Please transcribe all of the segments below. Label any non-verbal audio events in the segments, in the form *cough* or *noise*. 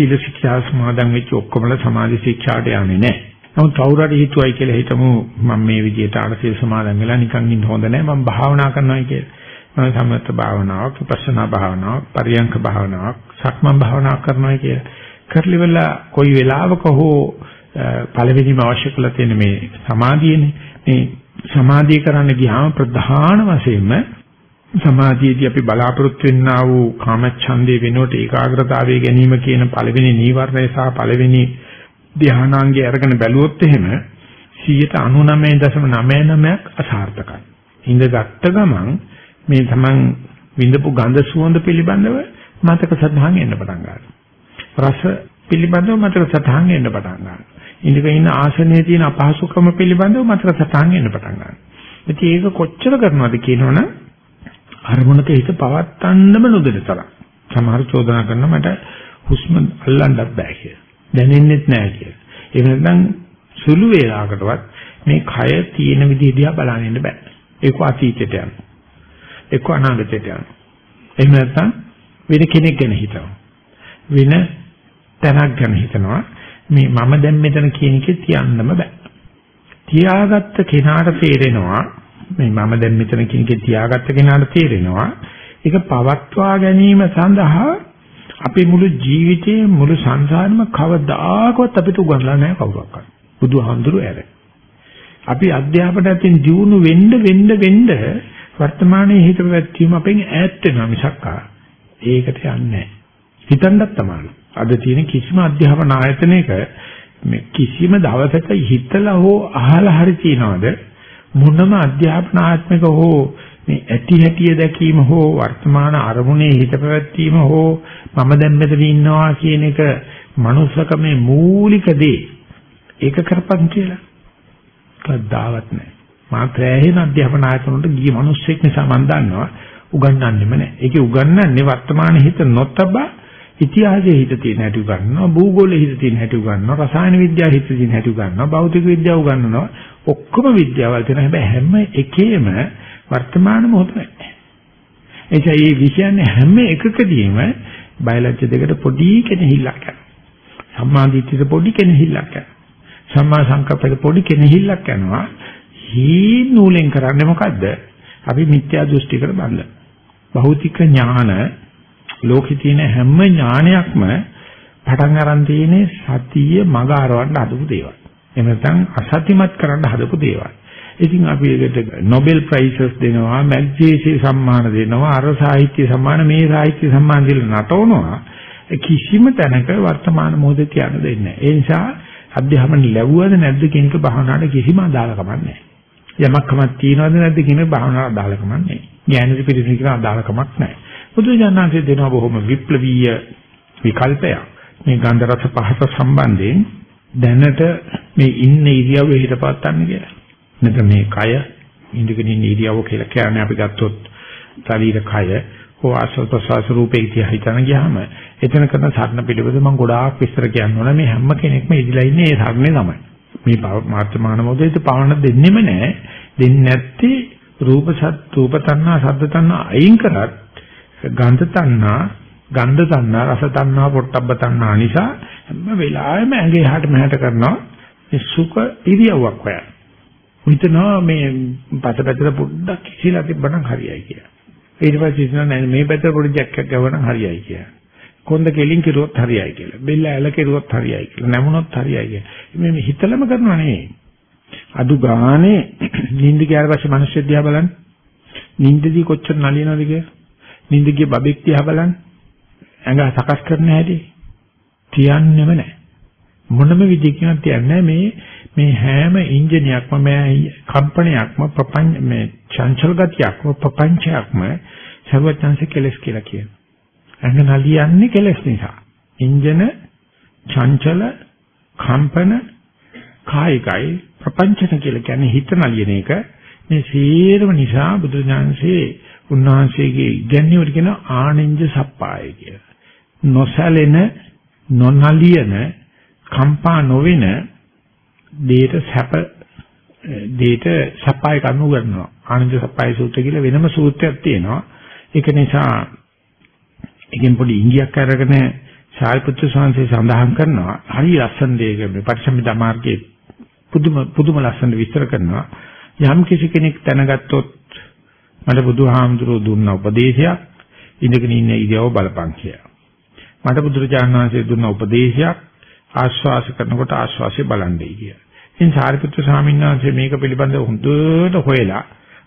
සීල ශික්ෂා සමාදන් වෙච්ච ඔක්කොමලා සමාධි ශික්ෂාට යන්නේ නැහැ. නමුත් කවුරු හරි හිතුවයි කියලා හිතමු මම මේ විදිහට ආරසීල සමාදන් වෙලා නිකන් ඉන්න හොඳ නැහැ මම භාවනා කරනවා කියලා. මම සමථ භාවනාවක්, විපස්සනා භාවනාවක්, පරියංක භාවනාවක්, සක්මන් භාවනාවක් කරනවා කියලා. කරලිවලා කොයි වෙලාවක හෝ පළවෙනිම අවශ්‍ය කරලා තියෙන මේ සමාධියනේ. මේ සමාධිය කරන්න ගියාම ප්‍රධාන වශයෙන්ම සමාධියේදී අපි බලාපොරොත්තු වෙන්නා වූ කාමච්ඡන්දේ වෙනුවට ඒකාග්‍රතාවයේ ගැනීම කියන පළවෙනි නීවරණය සහ පළවෙනි ධානාංගය අරගෙන බැලුවොත් එහෙම 99.99ක් අසාර්ථකයි. ඉඳගත්ත ගමන් මේ තමන් විඳපු ගඳ සුවඳ පිළිබඳව මතක සටහන් එන්න පටන් ගන්නවා. රස පිළිබඳව මතක සටහන් එන්න පටන් ගන්නවා. ඉඳගෙන ඉන්න ආසනයේ තියෙන අපහසුකම පිළිබඳව මතක සටහන් එන්න පටන් ගන්නවා. ඉතින් ඒක කොච්චර කරනවද කියනවනම් අරමුණක හිත පවත්තන්නම නොදෙන තරම්. සමහර චෝදනා කරනවා මට හුස්ම අල්ලන්නත් බෑ කියලා. දැනෙන්නෙත් නෑ කියලා. ඒ වෙනනම් සුළු වේලාවකටවත් මේ කය තියෙන විදිහ දිහා බලන්න ඉන්න බෑ. ඒක අතීතයට යනවා. ඒක අනාගතයට යනවා. එහෙම නැත්නම් වෙන කෙනෙක් ගැන හිතනවා. වෙන තැනක් ගැන හිතනවා. මේ මම දැන් මෙතන කියන එකේ තියන්නම බෑ. තියාගත්ත කෙනාට තේරෙනවා මේ මම දැන් මෙතන කියන එකේ තියාගත්ත කෙනාට තේරෙනවා ඒක පවත්වා ගැනීම සඳහා අපේ මුළු ජීවිතේ මුළු සංසාරෙම කවදාකවත් අපිට උගන්ලා නැහැ කවුරක්වත්. බුදුහාමුදුරු ඇර. අපි අධ්‍යාපනයෙන් දියුණු වෙන්න වෙන්න වෙන්න වර්තමානයේ හිත පැවැත්වීම අපෙන් ඈත් වෙනවා මිසක් ඒකට යන්නේ නැහැ. හිතන්නත් තමයි. අද තියෙන කිසිම අධ්‍යාපන ආයතනයක මේ කිසිම දවසක හිතලා හෝ අහලා හරි තියනවද මොනම අධ්‍යාපන ආත්මික හෝ මේ ඇති හැටිය දැකීම හෝ වර්තමාන අරමුණේ හිත පැවැත්වීම හෝ මම දැන් මෙතන ඉන්නවා කියන එක මනුස්සකමේ මූලික දේ. ඒක කරපන් කියලා. කවදාවත් නැහැ. මා ප්‍රෑහෙන අධ්‍යාපන ආයතන වලට ගිය මිනිස්සෙක් නිසා මම දන්නවා උගන්වන්නෙම නැහැ. ඒකේ උගන්වන්නේ වර්තමාන හිත නොතබා ඉතිහාසයේ හිත තියෙන හැටි උගන්වනවා භූගෝලයේ හිත තියෙන හැටි උගන්වනවා රසායන විද්‍යාවේ හිත තියෙන හැටි උගන්වනවා භෞතික විද්‍යාව උගන්වනවා. ඔක්කොම විද්‍යාවල් තියෙන හැබැයි හැම එකේම වර්තමාන මොහොත නැහැ. එනිසා මේ විෂයන්නේ හැම එකකදීම බයලජ්‍ය දෙකට පොඩි කෙනෙහිල්ලක් යනවා. සම්මාදිට්ඨියට පොඩි කෙනෙහිල්ලක් යනවා. සම්මා සංකප්පයට පොඩි කෙනෙහිල්ලක් යනවා. හී නූලෙන් කරන්නේ මොකද්ද? අපි මිත්‍යා දෘෂ්ටිකට බඳ භෞතික ඥාන ලෝකේ තියෙන හැම ඥානයක්ම පටන් අරන් තියෙන්නේ සතිය මග අරවන්න හදපු දේවල්. එහෙම නැත්නම් අසත්‍යමත් කරන්න හදපු දේවල්. ඉතින් අපි ඒකට Nobel Prizes දෙනවා, මැග්සීසි සම්මාන දෙනවා, අර සාහිත්‍ය සම්මාන මේ සාහිත්‍ය සම්මාන දීලා නටවනවා. කිසිම තැනක වර්තමාන මොහොතේ තියන්න දෙන්නේ නැහැ. ඒ නිසා අධ්‍යාපන ලැබුවද නැද්ද කියන එක භාවනාවට කිසිම අදාළකමක් නැහැ. යමක් කමක් තියනවද නැද්ද කියන භාවනාවට අදාළකමක් නැහැ. ඥානෙට පිළිසින අදාළකමක් නැහැ. බුදුජානනාංශයේ දෙනවා බොහොම විප්ලවීය විකල්පයක්. මේ ගන්ධ රස පහස සම්බන්ධයෙන් දැනට මේ ඉන්න ඉරියව්ව හිතපත් ගන්න කියලා. නැත්නම් මේ කය ඉඳගෙන ඉන්න ඉරියව්ව කියලා කියන්නේ අපි ගත්තොත් ශරීර කය හෝ ආසල් ප්‍රසවාස රූපේ ඉතිහා හිතන ගියාම එතන කරන සරණ පිළිවෙල මම ගොඩාක් විස්තර කියන්න ඕන මේ හැම කෙනෙක්ම ඉදිලා ඉන්නේ ඒ සරණේ තමයි. මේ මාත්‍රමාන මොදේට පවණ දෙන්නෙම නැහැ. දෙන්නේ නැත්තේ රූප සත් රූප තණ්හා ශබ්ද තණ්හා අයින් කරත් ගන්ධ තණ්හා, ගන්ධ තණ්හා, රස තණ්හා, පොට්ටබ්බ තණ්හා නිසා හැම වෙලාවෙම ඇඟේ එහාට මෙහාට කරනවා මේ සුඛ ඉරියව්වක් හොයන. හිතනවා මේ පතපැතට පොඩ්ඩක් ඉහිලා තිබ්බනම් හරියයි කියලා. ඊට පස්සේ හිතනවා මේ පැත්තට පොඩි ජැක්කක් ගවනම් හරියයි කියලා. කොන්ද කෙලින් කිරුවොත් හරියයි කියලා. බෙල්ල ඇල කෙරුවොත් හරියයි කියලා. නැමුණොත් හරියයි කියලා. මේ හිතලම කරනවා නෙවෙයි. අඩු ගානේ නිින්ද ගියාට පස්සේ මිනිස්සු දිහා බලන්න. නිින්දදී කොච්චර නලියනවද කියලා. නිින්ද ගිය බබෙක් දිහා බලන්න. ඇඟ සකස් කරන හැටි තියන්නෙම නැහැ. මොනම විදිහකින්වත් තියන්නේ මේ මේ හැම ඉන්ජිනයක්ම මේ කම්පනයක්ම ප්‍රපංච මේ චංචල ගතියක්ම ප්‍රපංචයක්ම සර්වඥාන්සේ කෙලස් කියලා කියනවා. ඇඟ නලියන්නේ කෙලස් නිසා. ඉන්ජන චංචල කම්පන කායිකයි ප්‍රපංචන කියලා කියන්නේ හිත නලියන එක මේ සීරම නිසා බුදුඥානසේ උන්වහන්සේගේ ඉගැන්වීමට කියන ආනෙන්ජ සප්පාය කියලා. නොසැලෙන නොනලියන කම්පා නොවෙන දේට සැප දේට සප්පාය කනු කරනවා. ආනන්ද සප්පාය සූත්‍රය කියලා වෙනම සූත්‍රයක් තියෙනවා. ඒක නිසා එකෙන් පොඩි ඉංගියක් අරගෙන සාරිපුත්‍ර ස්වාමීන් සඳහන් කරනවා හරි ලස්සන දෙයක මේ පරිසම්පදා මාර්ගයේ පුදුම පුදුම ලස්සන විස්තර කරනවා යම් කිසි කෙනෙක් දැනගත්තොත් මට බුදුහාමුදුරුවෝ දුන්න උපදේශයක් ඉඳගෙන ඉන්න ඉරියව බලපං කියලා. මට බුදුරජාණන් වහන්සේ දුන්න උපදේශයක් ආශ්වාස කරනකොට ආශ්වාසය බලන්නයි කියලා. ඉතින් සාරිපුත්‍ර ස්වාමීන් වහන්සේ මේක පිළිබඳව හොඳට හොයලා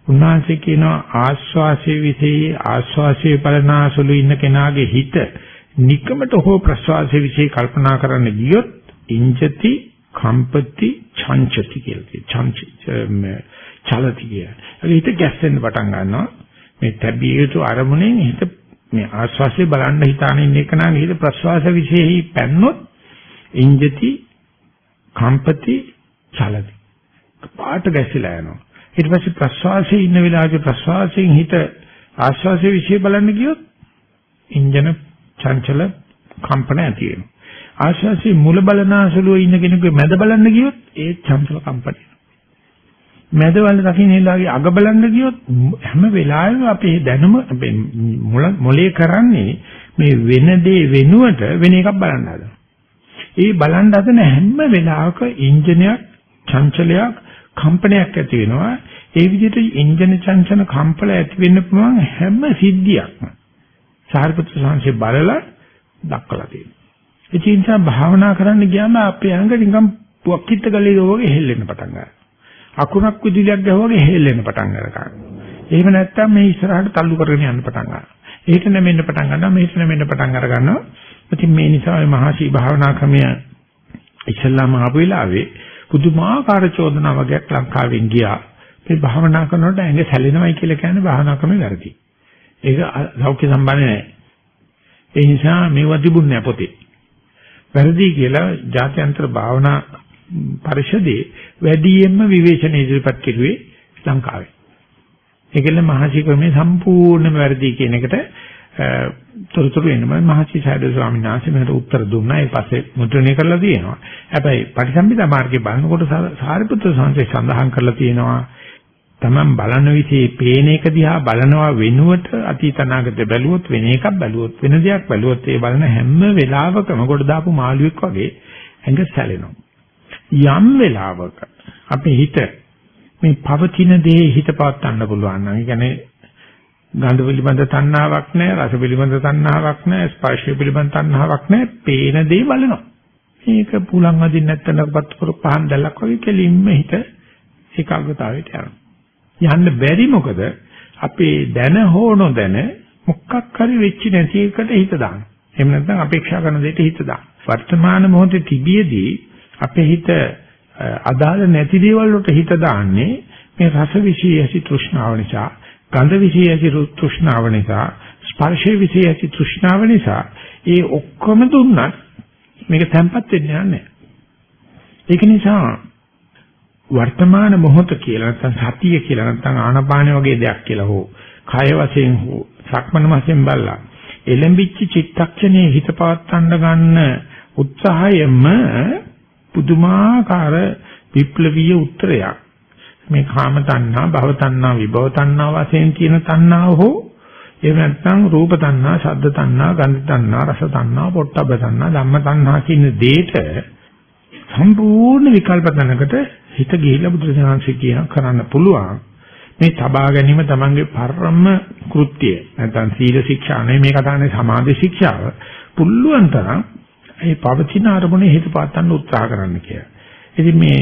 උන්වහන්සේ කියනවා ආශ්වාසයේ විශේෂ ආශ්වාසයේ බලනාසුළු ඉන්න කෙනාගේ හිත නිකමට හෝ ප්‍රශ්වාසයේ විශේෂ කල්පනා කරන්න ගියොත් ඉංජති කම්පති චංචති කියලා චංචි චලති කිය. ඒක හිත ගැස්සෙන්න පටන් ගන්නවා. මේ තැබිය යුතු අරමුණෙන් හිත මේ ආශ්වාසය බලන්න හිතාන ඉන්න එක නම් හිත ප්‍රශ්වාස විශේෂයි පැන්නොත් ඉංජති කම්පති චලති. පාට ගැසිලා යනවා. ඊට පස්සේ ප්‍රශ්වාසයේ ඉන්න වෙලාවේ ප්‍රශ්වාසයෙන් හිත ආශ්වාසයේ විශ්ේ බලන්න ගියොත් ඉන්ජන චංචල කම්පන ඇති වෙනවා. ආශ්වාසයේ මුල බලනාසලුව ඉන්න කෙනෙකුගේ මැද බලන්න ගියොත් ඒ චංචල කම්පන මැද වල දකින්නලාගේ අග බලන්න ගියොත් හැම වෙලාවෙම අපේ දැනුම අපේ මොලේ කරන්නේ මේ වෙන දේ වෙනුවට වෙන එකක් බලන්න හදනවා. ඒ බලන්න හදන හැම වෙලාවක ඉන්ජිනයක් චංචලයක් කම්පනයක් ඇති වෙනවා. ඒ විදිහට ඉන්ජන චංචන කම්පල ඇති වෙන්න පුළුවන් හැම සිද්ධියක්ම සාරිපුත්‍ර සංසේ බලලා දක්වලා තියෙනවා. ඒ නිසා භාවනා කරන්න ගියාම අපේ ඇඟ නිකන් පුවක්කිට ගලේ වගේ හෙල්ලෙන්න පටන් ගන්නවා. අකුණක් විදුලියක් ගැහුවාගේ හෙල්ලෙන්න පටන් ගන්නවා. එහෙම නැත්නම් මේ ඉස්සරහට තල්ලු කරගෙන යන්න පටන් ගන්නවා. ඒකට නැමෙන්න පටන් ගන්නවා මේකට නැමෙන්න පටන් අර ගන්නවා. ඉතින් මේ නිසා මේ මහසි භාවනා ක්‍රමය ඉස්ලාම ආපු වෙලාවේ පුදුමාකාර චෝදනා වගේක් ලංකාවෙන් ගියා. මේ භාවනා කරනකොට ඇඟ සැලෙනවයි කියලා කියන්නේ භාවනා ක්‍රමේ වැරදි. ඒක සෞඛ්‍ය සම්බන්ධ නැහැ. ඒ නිසා මේවා තිබුණේ නැහැ පොතේ. වැරදි කියලා ජාත්‍යන්තර භාවනා පරිෂදේ වැඩියෙන්ම විවේචන ඉදිරිපත් කෙරුවේ ලංකාවේ. ඒකෙල්ල මහසි ක්‍රමේ සම්පූර්ණයෙන්ම වැරදි කියන එකට තොරතුරු එන්නම මහසි සයඩ ස්වාමීන් වහන්සේ මට උත්තර දුන්නා. ඒ පස්සේ මුද්‍රණය කරලා තියෙනවා. හැබැයි පටිසම්භිදා මාර්ගේ බලනකොට සාරිපුත්‍ර සංසේ සඳහන් කරලා තියෙනවා. Taman බලන විදිහේ පේන එක දිහා බලනවා වෙනුවට අතීත අනාගත බැලුවොත් වෙන එකක් බැලුවොත් වෙන දෙයක් බැලුවොත් ඒ බලන හැම වෙලාවකම කොට දාපු මාළුවෙක් වගේ ඇඟ සැලෙනවා. යම් වෙලාවක අපේ හිත මේ පවතින දේ හිත පවත් ගන්න පුළුවන් නම් ඒ කියන්නේ ගන්ධ පිළිබඳ තණ්හාවක් නැහැ, රස පිළිබඳ තණ්හාවක් නැහැ, ස්පර්ශ පිළිබඳ තණ්හාවක් නැහැ. පේන දේ බලනවා. මේක පුලං වදින්න නැත්නම්පත් කර පහන් දැල්ලක් වගේ කෙලින්ම හිත ඒකාග්‍රතාවයට යනවා. යන්න බැරි මොකද අපේ දැන හෝ නොදැන මොකක් හරි වෙච්ච නැති එකට හිත දාන. එහෙම නැත්නම් අපේක්ෂා කරන දෙයට හිත දාන. වර්තමාන මොහොතේ තිබියදී අපේ හිත අදාළ නැති දේවල් වලට හිත දාන්නේ මේ රස විශේෂී තෘෂ්ණාව නිසා ගන්ධ විශේෂ ඇති තෘෂ්ණාව නිසා ස්පර්ශ විශේෂ ඇති තෘෂ්ණාව නිසා ඒ ඔක්කොම දුන්නත් මේක තැම්පත් වෙන්නේ නැහැ. ඒක නිසා වර්තමාන මොහොත කියලා නැත්නම් සතිය කියලා නැත්නම් ආනපාන වගේ දෙයක් කියලා හෝ කය වශයෙන් හෝ සක්මන වශයෙන් බලලා එලඹිච්ච චිත්තක්ෂණයේ හිත පවත්තන්න ගන්න උත්සාහයෙම පුදුමාකාර විප්ලවීය උත්තරයක් මේ කාම තණ්හා, භව තණ්හා, විභව තණ්හා වශයෙන් කියන තණ්හාව හෝ එහෙම නැත්නම් රූප තණ්හා, ශබ්ද තණ්හා, ගන්ධ තණ්හා, රස තණ්හා, පොට්ටබ්බ තණ්හා, ධම්ම තණ්හා කියන දෙයට සම්පූර්ණ විකල්ප තනකට හිත ගිහිලා බුදුරජාණන්සේ කියන කරන්න පුළුවන්. මේ තබා ගැනීම තමන්ගේ පරම කෘත්‍යය. නැත්නම් සීල ශික්ෂා නෙමෙයි මේ කතානේ සමාධි ශික්ෂාව. පුළුවන් තරම් ඒ පවතින අරමුණේ හිත පාත්තන්න උත්සාහ කරන්න කියලා. ඉතින් මේ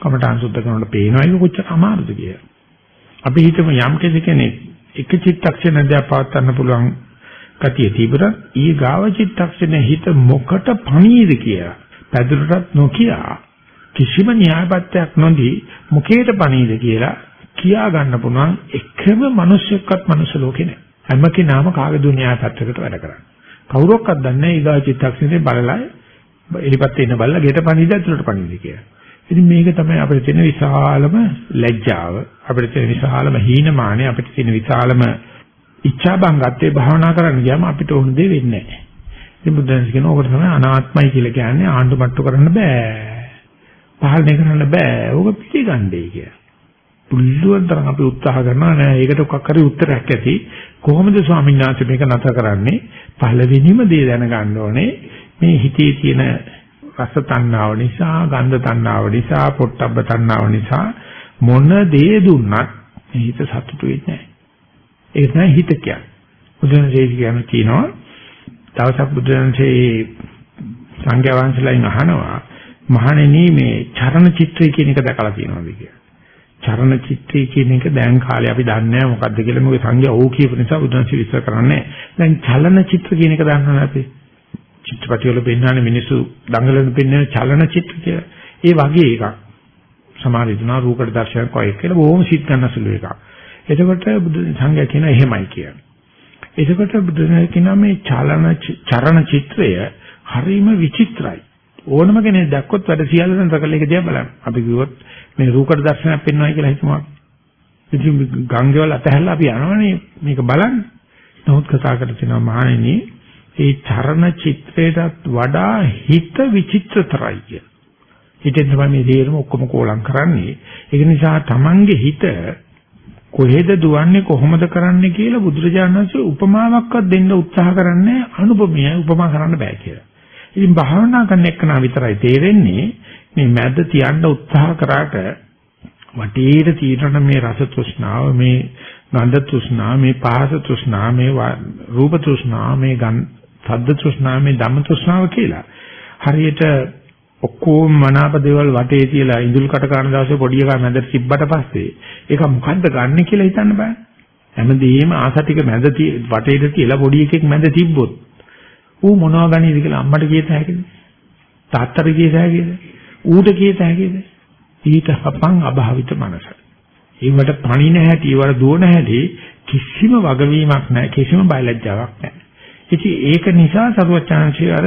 කමඨාන් සුද්ධ කරනකොට පේනවා ඒක කොච්චර අමාරුද කියලා. අපි හිතමු යම් කෙනෙක් එක චිත්තක්ෂණ දැක් පවත්වන්න පුළුවන් ගතිය තිබුණත් ඊ ගාව චිත්තක්ෂණ හිත මොකට පණීද කියලා. පැදුරටත් නොකිය කිසිම න්‍යායපත්‍යක් නොදී මුකේට පණීද කියලා කියා ගන්න පුළුවන් එකම මිනිස්සෙක්වත් මනුස්ස ලෝකේ නැහැ. හැම කෙනාම කාගේ දුන්‍යාය පැත්තකට වැඩ කරන්නේ. කවුරක්වත් දන්නේ නැහැ ඊගා චිත්තක්ෂණේ බලලා එලිපත් ඉන්න බලලා ගෙට පණීද ඇතුළට පණීද කියලා. ඉතින් මේක තමයි අපිට තියෙන විශාලම ලැජ්ජාව අපිට තියෙන විශාලම හීනමානය අපිට තියෙන විශාලම ඉච්ඡා බංගත්තේ භාවනා කරන්න ගියාම අපිට ඕන දේ වෙන්නේ නැහැ. ඉතින් බුදුන් කියන ඕකට තමයි අනාත්මයි කියලා කියන්නේ ආණ්ඩු මට්ටු කරන්න බෑ. පාලනය කරන්න බෑ. ඕක පිළිගන්නේ කියලා. පුළුවන් තරම් අපි උත්සාහ කරනවා නෑ ඒකට මොකක් හරි උත්තරයක් ඇති. කොහොමද ස්වාමීන් වහන්සේ මේක නැතර කරන්නේ? පළවෙනිම දේ දැනගන්න ඕනේ මේ හිතේ තියෙන රස තණ්හාව නිසා, ගන්ධ තණ්හාව නිසා, පොට්ටබ්බ තණ්හාව නිසා මොන දේ දුන්නත් හිත සතුටු වෙන්නේ නැහැ. ඒක තමයි හිත කියන්නේ. බුදුන්සේ කියන කියනවා දවසක් බුදුන්සේ සංඝයා වහන්සේලාගෙන් අහනවා මහණෙනි මේ චරණ චිත්‍රය කියන එක දැකලා තියෙනවද කියලා. චරණ චිත්‍රය කියන එක දැන් කාලේ අපි දන්නේ නැහැ මොකද්ද කියලා මොකද සංඝයා ඕ කියපු නිසා බුදුන්සේ විස්තර කරන්නේ දැන් චලන චිත්‍ර කියන එක දන්නවද අපි? චිත්‍රපටි වල පෙන්වන්නේ මිනිස්සු දඟලන පෙන්වන චලන චිත්‍ර කියලා. ඒ වගේ එකක්. සමහර විටුනා රූපකට දර්ශනයක් වගේ කියලා බොහොම සිත් ගන්න සුළු එකක්. එතකොට බුදු සංඝයා කියන එහෙමයි කියන්නේ. එතකොට බුදුන් කියනවා මේ චලන චරණ චිත්‍රය හරිම විචිත්‍රයි. ඕනම කෙනෙක් දැක්කොත් වැඩ සියල්ලම සකල එක දිහා බලන්න. අපි කිව්වොත් මේ රූකඩ දර්ශනයක් පෙන්වනවා කියලා හිතමු. ඉතින් ගංගේවල අතහැරලා අපි යනවනේ මේක බලන්න. නමුත් කතා කර තිනවා මහණෙනි ඒ චරණ චිත්‍රයටත් වඩා හිත විචිත්‍රතරයි කිය. හිතෙන් තමයි මේ දේරම ඔක්කොම කෝලම් කරන්නේ. ඒක නිසා Tamange හිත කොහෙද දුවන්නේ කොහොමද කරන්නේ කියලා බුදුරජාණන් වහන්සේ උපමාවක්වත් දෙන්න උත්සාහ කරන්නේ අනුපමීය උපමා කරන්න බෑ කියලා. ඉතින් භාවනා කරන එක්කනා විතරයි තේරෙන්නේ මේ මැද තියන්න උත්සාහ කරාට වටේට තියෙන මේ රස තෘෂ්ණාව මේ ගන්ධ තෘෂ්ණාව මේ පහස තෘෂ්ණාව මේ රූප තෘෂ්ණාව මේ සද්ද තෘෂ්ණාව මේ ධම්ම තෘෂ්ණාව කියලා හරියට ඔක්කොම මනාප දේවල් වටේ තියලා ඉඳුල් කට ගන්න දවසේ පොඩි එකා මැදට තිබ්බට පස්සේ ඒක මොකද්ද ගන්න කියලා හිතන්න බෑ. හැමදේම ආස ටික මැද වටේට තියලා පොඩි එකෙක් මැද තිබ්බොත් ඌ මොනවා ගනීද කියලා අම්මට කියත හැකිද? තාත්තට කියත හැකිද? ඌට කියත හැකිද? ඊට හපං අභාවිත මනස. ඒවට පණින හැටි, ඒවට දුවන හැටි කිසිම වගවීමක් නැහැ, කිසිම බයලජ්ජාවක් නැහැ. ඉතින් ඒක නිසා සරුවචාන්සිය අර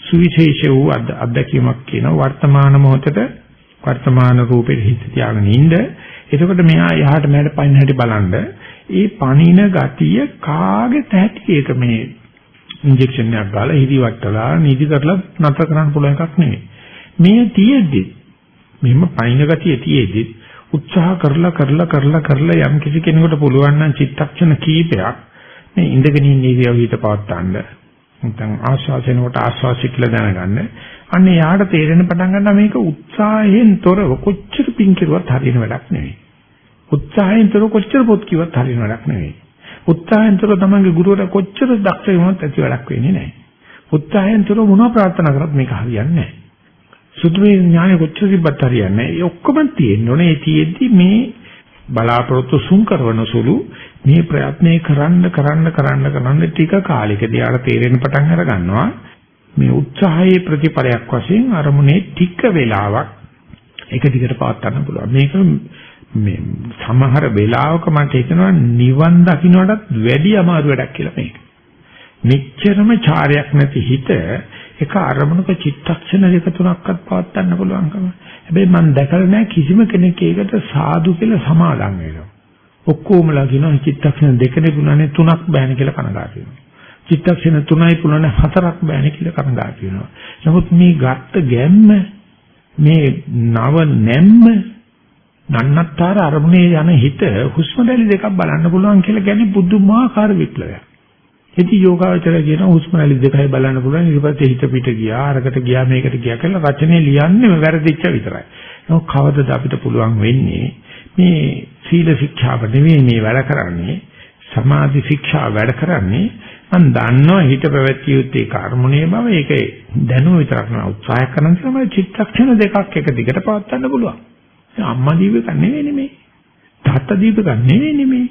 සුවිශේෂ වූ අත්දැකීමක් කියන වර්තමාන මොහොතට වර්තමාන රූපෙට හිත තියාගෙන ඉන්න. එතකොට මෙහා යහට මෙහාට පයින් හැටි බලන්න. ඒ පණින ගතිය කාගේ තැටි ඒක මේ ඉන්ජෙක්ෂන් එකක් ගාලා හිරිවට්ටලා නිදි කරලා නතර කරන්න පුළුවන් එකක් නෙමෙයි. මේ තියෙද්දි මෙහෙම පයින් ගතිය තියෙද්දි උත්සාහ කරලා කරලා කරලා කරලා යම් කිසි කෙනෙකුට පුළුවන් නම් චිත්තක්ෂණ කීපයක් මේ ඉඳගෙන ඉන්න ඉරියව් හිත පවත්තන්න නැත්නම් ආස්වාසයෙන්කොට ආස්වාසි කියලා දැනගන්න. අන්න යාට තේරෙන පටන් ගන්නවා මේක උත්සාහයෙන් තොරව කොච්චර පිං කෙරුවත් හරියන වැඩක් නෙවෙයි. උත්සාහයෙන් තොරව කොච්චර පොත් කිව්වත් හරියන වැඩක් නෙවෙයි. උත්සාහයෙන් තොරව තමන්ගේ ගුරුවරයා කොච්චර දක්ෂ වුණත් ඇති වැඩක් වෙන්නේ නැහැ. උත්සාහයෙන් තොරව මොනවා ප්‍රාර්ථනා කරත් මේක හරියන්නේ නැහැ. සුදුමේ ඥානෙ කොච්චර තිබ්බත් හරියන්නේ නැහැ. ඒ ඔක්කොම තියෙන්න ඕනේ. ඒ තියෙද්දි මේ බලාපොරොත්තු සුන් කරන සුළු මේ ප්‍රයත්නේ කරන්න කරන්න කරන්න කරන්න ටික කාලෙකදී ආර තේරෙන පටන් අර ගන්නවා මේ උත්සාහයේ ප්‍රතිඵලයක් වශයෙන් අරමුණේ ටික වෙලාවක් එක දිගට පවත් ගන්න පුළුවන් මේක මේ සමහර වෙලාවක මට හිතෙනවා නිවන් දකින්නටත් වැඩි අමාරු වැඩක් කියලා මේක. මෙච්චරම චාරයක් නැති හිත එක අරමුණක චිත්තක්ෂණ දෙක තුනක්වත් පවත් ගන්න පුළුවන්කම. හැබැයි මම දැකලා නැහැ කිසිම කෙනෙක් ඒකට සාදු කියලා සමාදම් වෙනවා. ඔක්කොමලා කියනවා චිත්තක්ෂණ දෙකනේ පුළුවන්නේ තුනක් බෑනේ කියලා කනගාටු වෙනවා. චිත්තක්ෂණ තුනයි පුළුවන්නේ හතරක් බෑනේ කියලා කනගාටු වෙනවා. නමුත් මේ ගත්ත ගැම්ම මේ නව නැම්ම නන්නත්තර අරමුණේ යන හිත හුස්ම රැලි දෙකක් බලන්න පුළුවන් කියලා කියන්නේ බුදුමාකාර විප්ලවයක්. ඉතින් යෝගාවචරය කියන හුස්ම රැලි දෙකයි බලන්න පුළුවන්. ඊට පස්සේ හිත පිට ගියා අරකට ගියා මේකට ගියා කියලා රචනයේ ලියන්නේ වැරදිච්ච විතරයි. නමුත් කවදද අපිට පුළුවන් වෙන්නේ? මේ සීල ශික්ෂාව නෙවෙයි මේ වැඩ කරන්නේ. සමාධි ශික්ෂා වැඩ කරන්නේ. මම දන්නවා හිත පැවැත්විය යුත්තේ කර්මණේ බව. ඒක දැනුම විතරක් නෙවෙයි උත්සාහ කරන තමයි චිත්තක්ෂණ දෙකක් එක දිගට පවත්වන්න පුළුවන්. අම්මා දීපක නෙවෙයි නෙමේ තාත්තා දීපක නෙවෙයි නෙමේ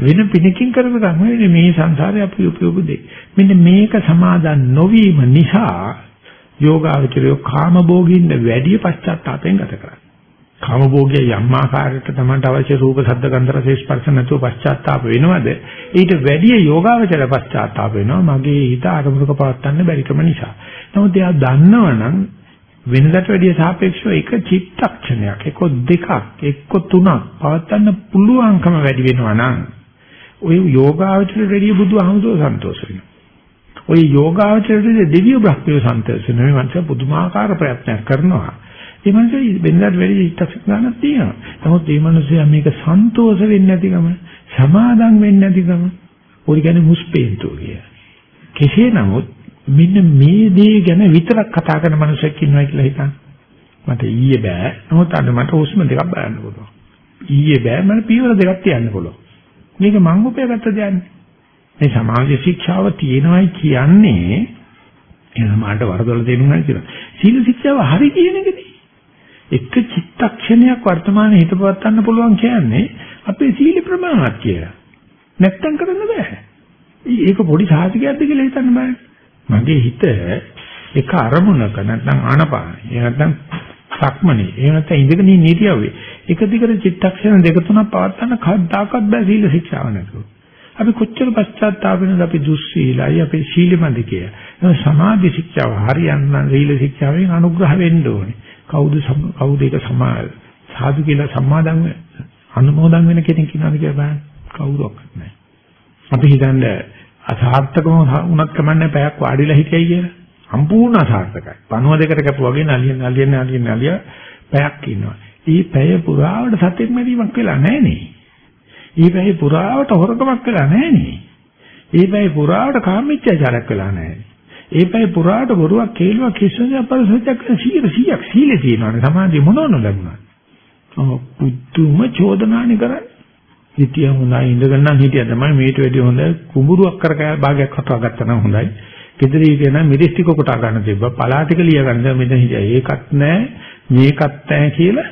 වෙන පිනකින් කරපු එකක් නෙවෙයි මේ සංසාරේ අපි උපයෝග දෙයි මෙන්න මේක සමාදන් නොවීම නිසා යෝගාවචරය කාමභෝගින්න වැඩි පශ්චාත්තාපයෙන් ගත කරන්නේ. කාමභෝගයේ යම් ආකාරයකට තමයි අවශ්‍ය රූප ශබ්ද ගන්ධ රස ස්පර්ශ නැතුව පශ්චාත්තාප වෙනවද? ඊට වැඩි යෝගාවචර පශ්චාත්තාප වෙනවා මගේ හිත අරමුණක පවත්වන්න බැරිකම නිසා. නමුත් එයා දන්නවනම් වෙනදට වැඩිය සාපේක්ෂව එක චිත්තක්ෂණයක් එක්ක දෙකක් එක්ක තුනක් පවත්න්න පුළුවන්කම වැඩි වෙනවා නම් ඔය යෝගාවචරයට වැඩිය බුදුහමදෝ සන්තෝෂ වෙනවා. ඔය යෝගාවචරයට දෙවිය බ්‍රහ්මිය සන්තෝෂ වෙනවා. මේ මනස පුදුමාකාර ප්‍රයත්නයක් කරනවා. ඒ මනස වෙනදට වැඩිය චිත්තක්ෂණයක් තියෙනවා. නමුත් මේ මනසයා මේක සන්තෝෂ වෙන්නේ නැතිකම සමාදම් වෙන්නේ නැතිකම පොඩි කියන්නේ මුස්පේන්තුව කිය. කෙසේ නමුත් මෙන්න මේ දේ ගැන විතරක් කතා කරන මනුස්සයෙක් ඉන්නවා කියලා හිතන්න. මට ඊයේ බෑ. නමුත් අද මට හුස්ම දෙකක් බලන්න පුළුවන්. ඊයේ බෑ මට පියවර දෙකක් තියන්න පුළුවන්. මේක මං උපයාගත්ත දෙයක්. මේ සමාජ ශික්ෂාව තියෙනවයි කියන්නේ එහෙනම් මාට වරදොල තේරුම් ගන්න සීල ශික්ෂාව හරි කියන එකනේ. එක චිත්තක්ෂණයක් වර්තමානයේ හිත පවත්වන්න පුළුවන් කියන්නේ අපේ සීල ප්‍රමාණවත් කියලා. නැත්තම් කරන්න බෑ. ඒක පොඩි සාහිතිකයක්ද කියලා හිතන්න බෑ. මගේ හිත එක අරමුණක නැත්නම් ආනපාන. එහෙම නැත්නම් සක්මනේ. එහෙම නැත්නම් ඉඳගෙන ඉන්න ඉරියව්වේ. එක දිගට චිත්තක්ෂණ දෙක තුනක් පවත්වන්න කවදාකවත් බෑ සීල ශික්ෂාව නැතුව. අපි කොච්චර පශ්චාත්තාප වෙනද අපි දුස්සීලයි අපි ශීලමන්ද කිය. සමාධි ශික්ෂාව හරියන්න නම් සීල ශික්ෂාවෙන් අනුග්‍රහ වෙන්න ඕනේ. කවුද කවුද ඒක සමා සාදු කියලා සම්මාදන් අනුමෝදන් වෙන කෙනෙක් ඉන්නවද කියලා බලන්න. කවුරක්වත් නැහැ. අපි හිතන්නේ අසාර්ථකම වුණත් කමන්නේ පැයක් වාඩිලා හිටියයි කියලා. සම්පූර්ණ අසාර්ථකයි. පණුව දෙකට කැපුවා වගේ නලිය නලිය නලිය නලිය පැයක් ඉන්නවා. ඊ පැය පුරාවට සතෙක් මැරීමක් වෙලා නැහැ නේ. ඊ පැය පුරාවට හොරකමක් වෙලා නැහැ නේ. ඊ පැය පුරාවට කාමීච්ඡාචාරයක් වෙලා නැහැ. ඒ පැය පුරාට බොරුවක් කේලුවක් කිසිම අපරසත්‍යක් 100 100ක් සීලේ තියෙනවානේ සමාධිය මොනවද ලැබුණා. ඔව් පුදුම චෝදනානි කරන්නේ. හිතිය හොඳයි ඉඳගෙන නම් හිටියා තමයි මේට වැඩි හොඳ කුඹුරුවක් කර භාගයක් හටවා ගත්තා නම් හොඳයි. ගෙදර ඉගෙන මිරිස් ටික කොටා ගන්න තිබ්බා. පලා ටික ලිය ගන්න මෙතන හිටියා. ඒකත් නැහැ මේකත් නැහැ කියලා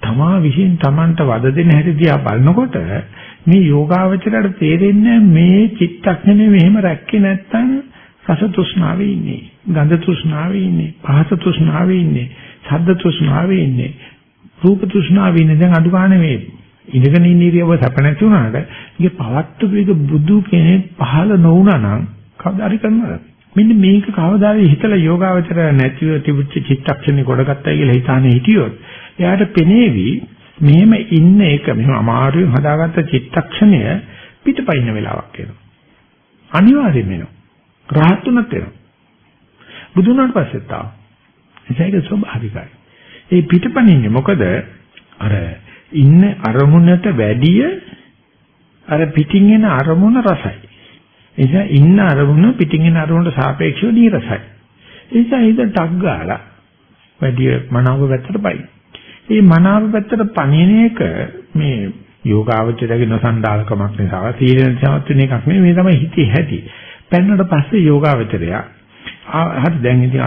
තමා විශ්ින් Tamanට වද දෙන හැටි දිහා බලනකොට මේ යෝගාවචරයට තේරෙන්නේ මේ චිත්තක්ෂණය මෙහෙම රැක්කේ නැත්තම් රස තෘෂ්ණාවේ ඉන්නේ. ගන්ධ තෘෂ්ණාවේ ඉන්නේ. පහස තෘෂ්ණාවේ ඉන්නේ. ශබ්ද තෘෂ්ණාවේ ඉන්නේ. රූප තෘෂ්ණාවේ ඉන්නේ. දැන් අඩු ගන්න මේ ඉඳගෙන ඉන්න ඉරියව්ව සැප නැති වුණාට මේක පවත්තු එක බුදු කෙනෙක් පහළ නොවුණා නම් කවදා හරි කරනවා. මෙන්න මේක කවදාද හිතලා යෝගාවචර නැතිව තිබුච්ච චිත්තක්ෂණේ ගොඩගත්තයි කියලා හිතානේ හිටියොත් එයාට පෙනේවි මෙහෙම ඉන්න එක මෙහෙම අමාරුවෙන් හදාගත්ත චිත්තක්ෂණය පිටපයින් වෙලාවක් එනවා. අනිවාර්යයෙන්ම එනවා. රහත්ුණත් වෙනවා. බුදුනාට පස්සෙත් ආවා. ඒක ස්වභාවිකයි. ඒ පිටපණින්නේ මොකද අර ඉන්න අරමුණට වැඩිය අර පිටින් එන අරමුණ රසයි. එනිසා ඉන්න අරමුණ පිටින් එන අරමුණට සාපේක්ෂව නීරසයි. ඒ නිසා හිත ටක් ගාලා වැඩි මනාව පැත්තට පයි. මේ මනාව පැත්තට පණින එක මේ යෝගාවචරයේ නොසන්ඩාලකමක් නිසා සීලෙන් සමත් වෙන එකක් නෙමෙයි මේ තමයි හිතේ හැටි. පැන්නට පස්සේ යෝගාවචරය හරි දැන් ඉතින්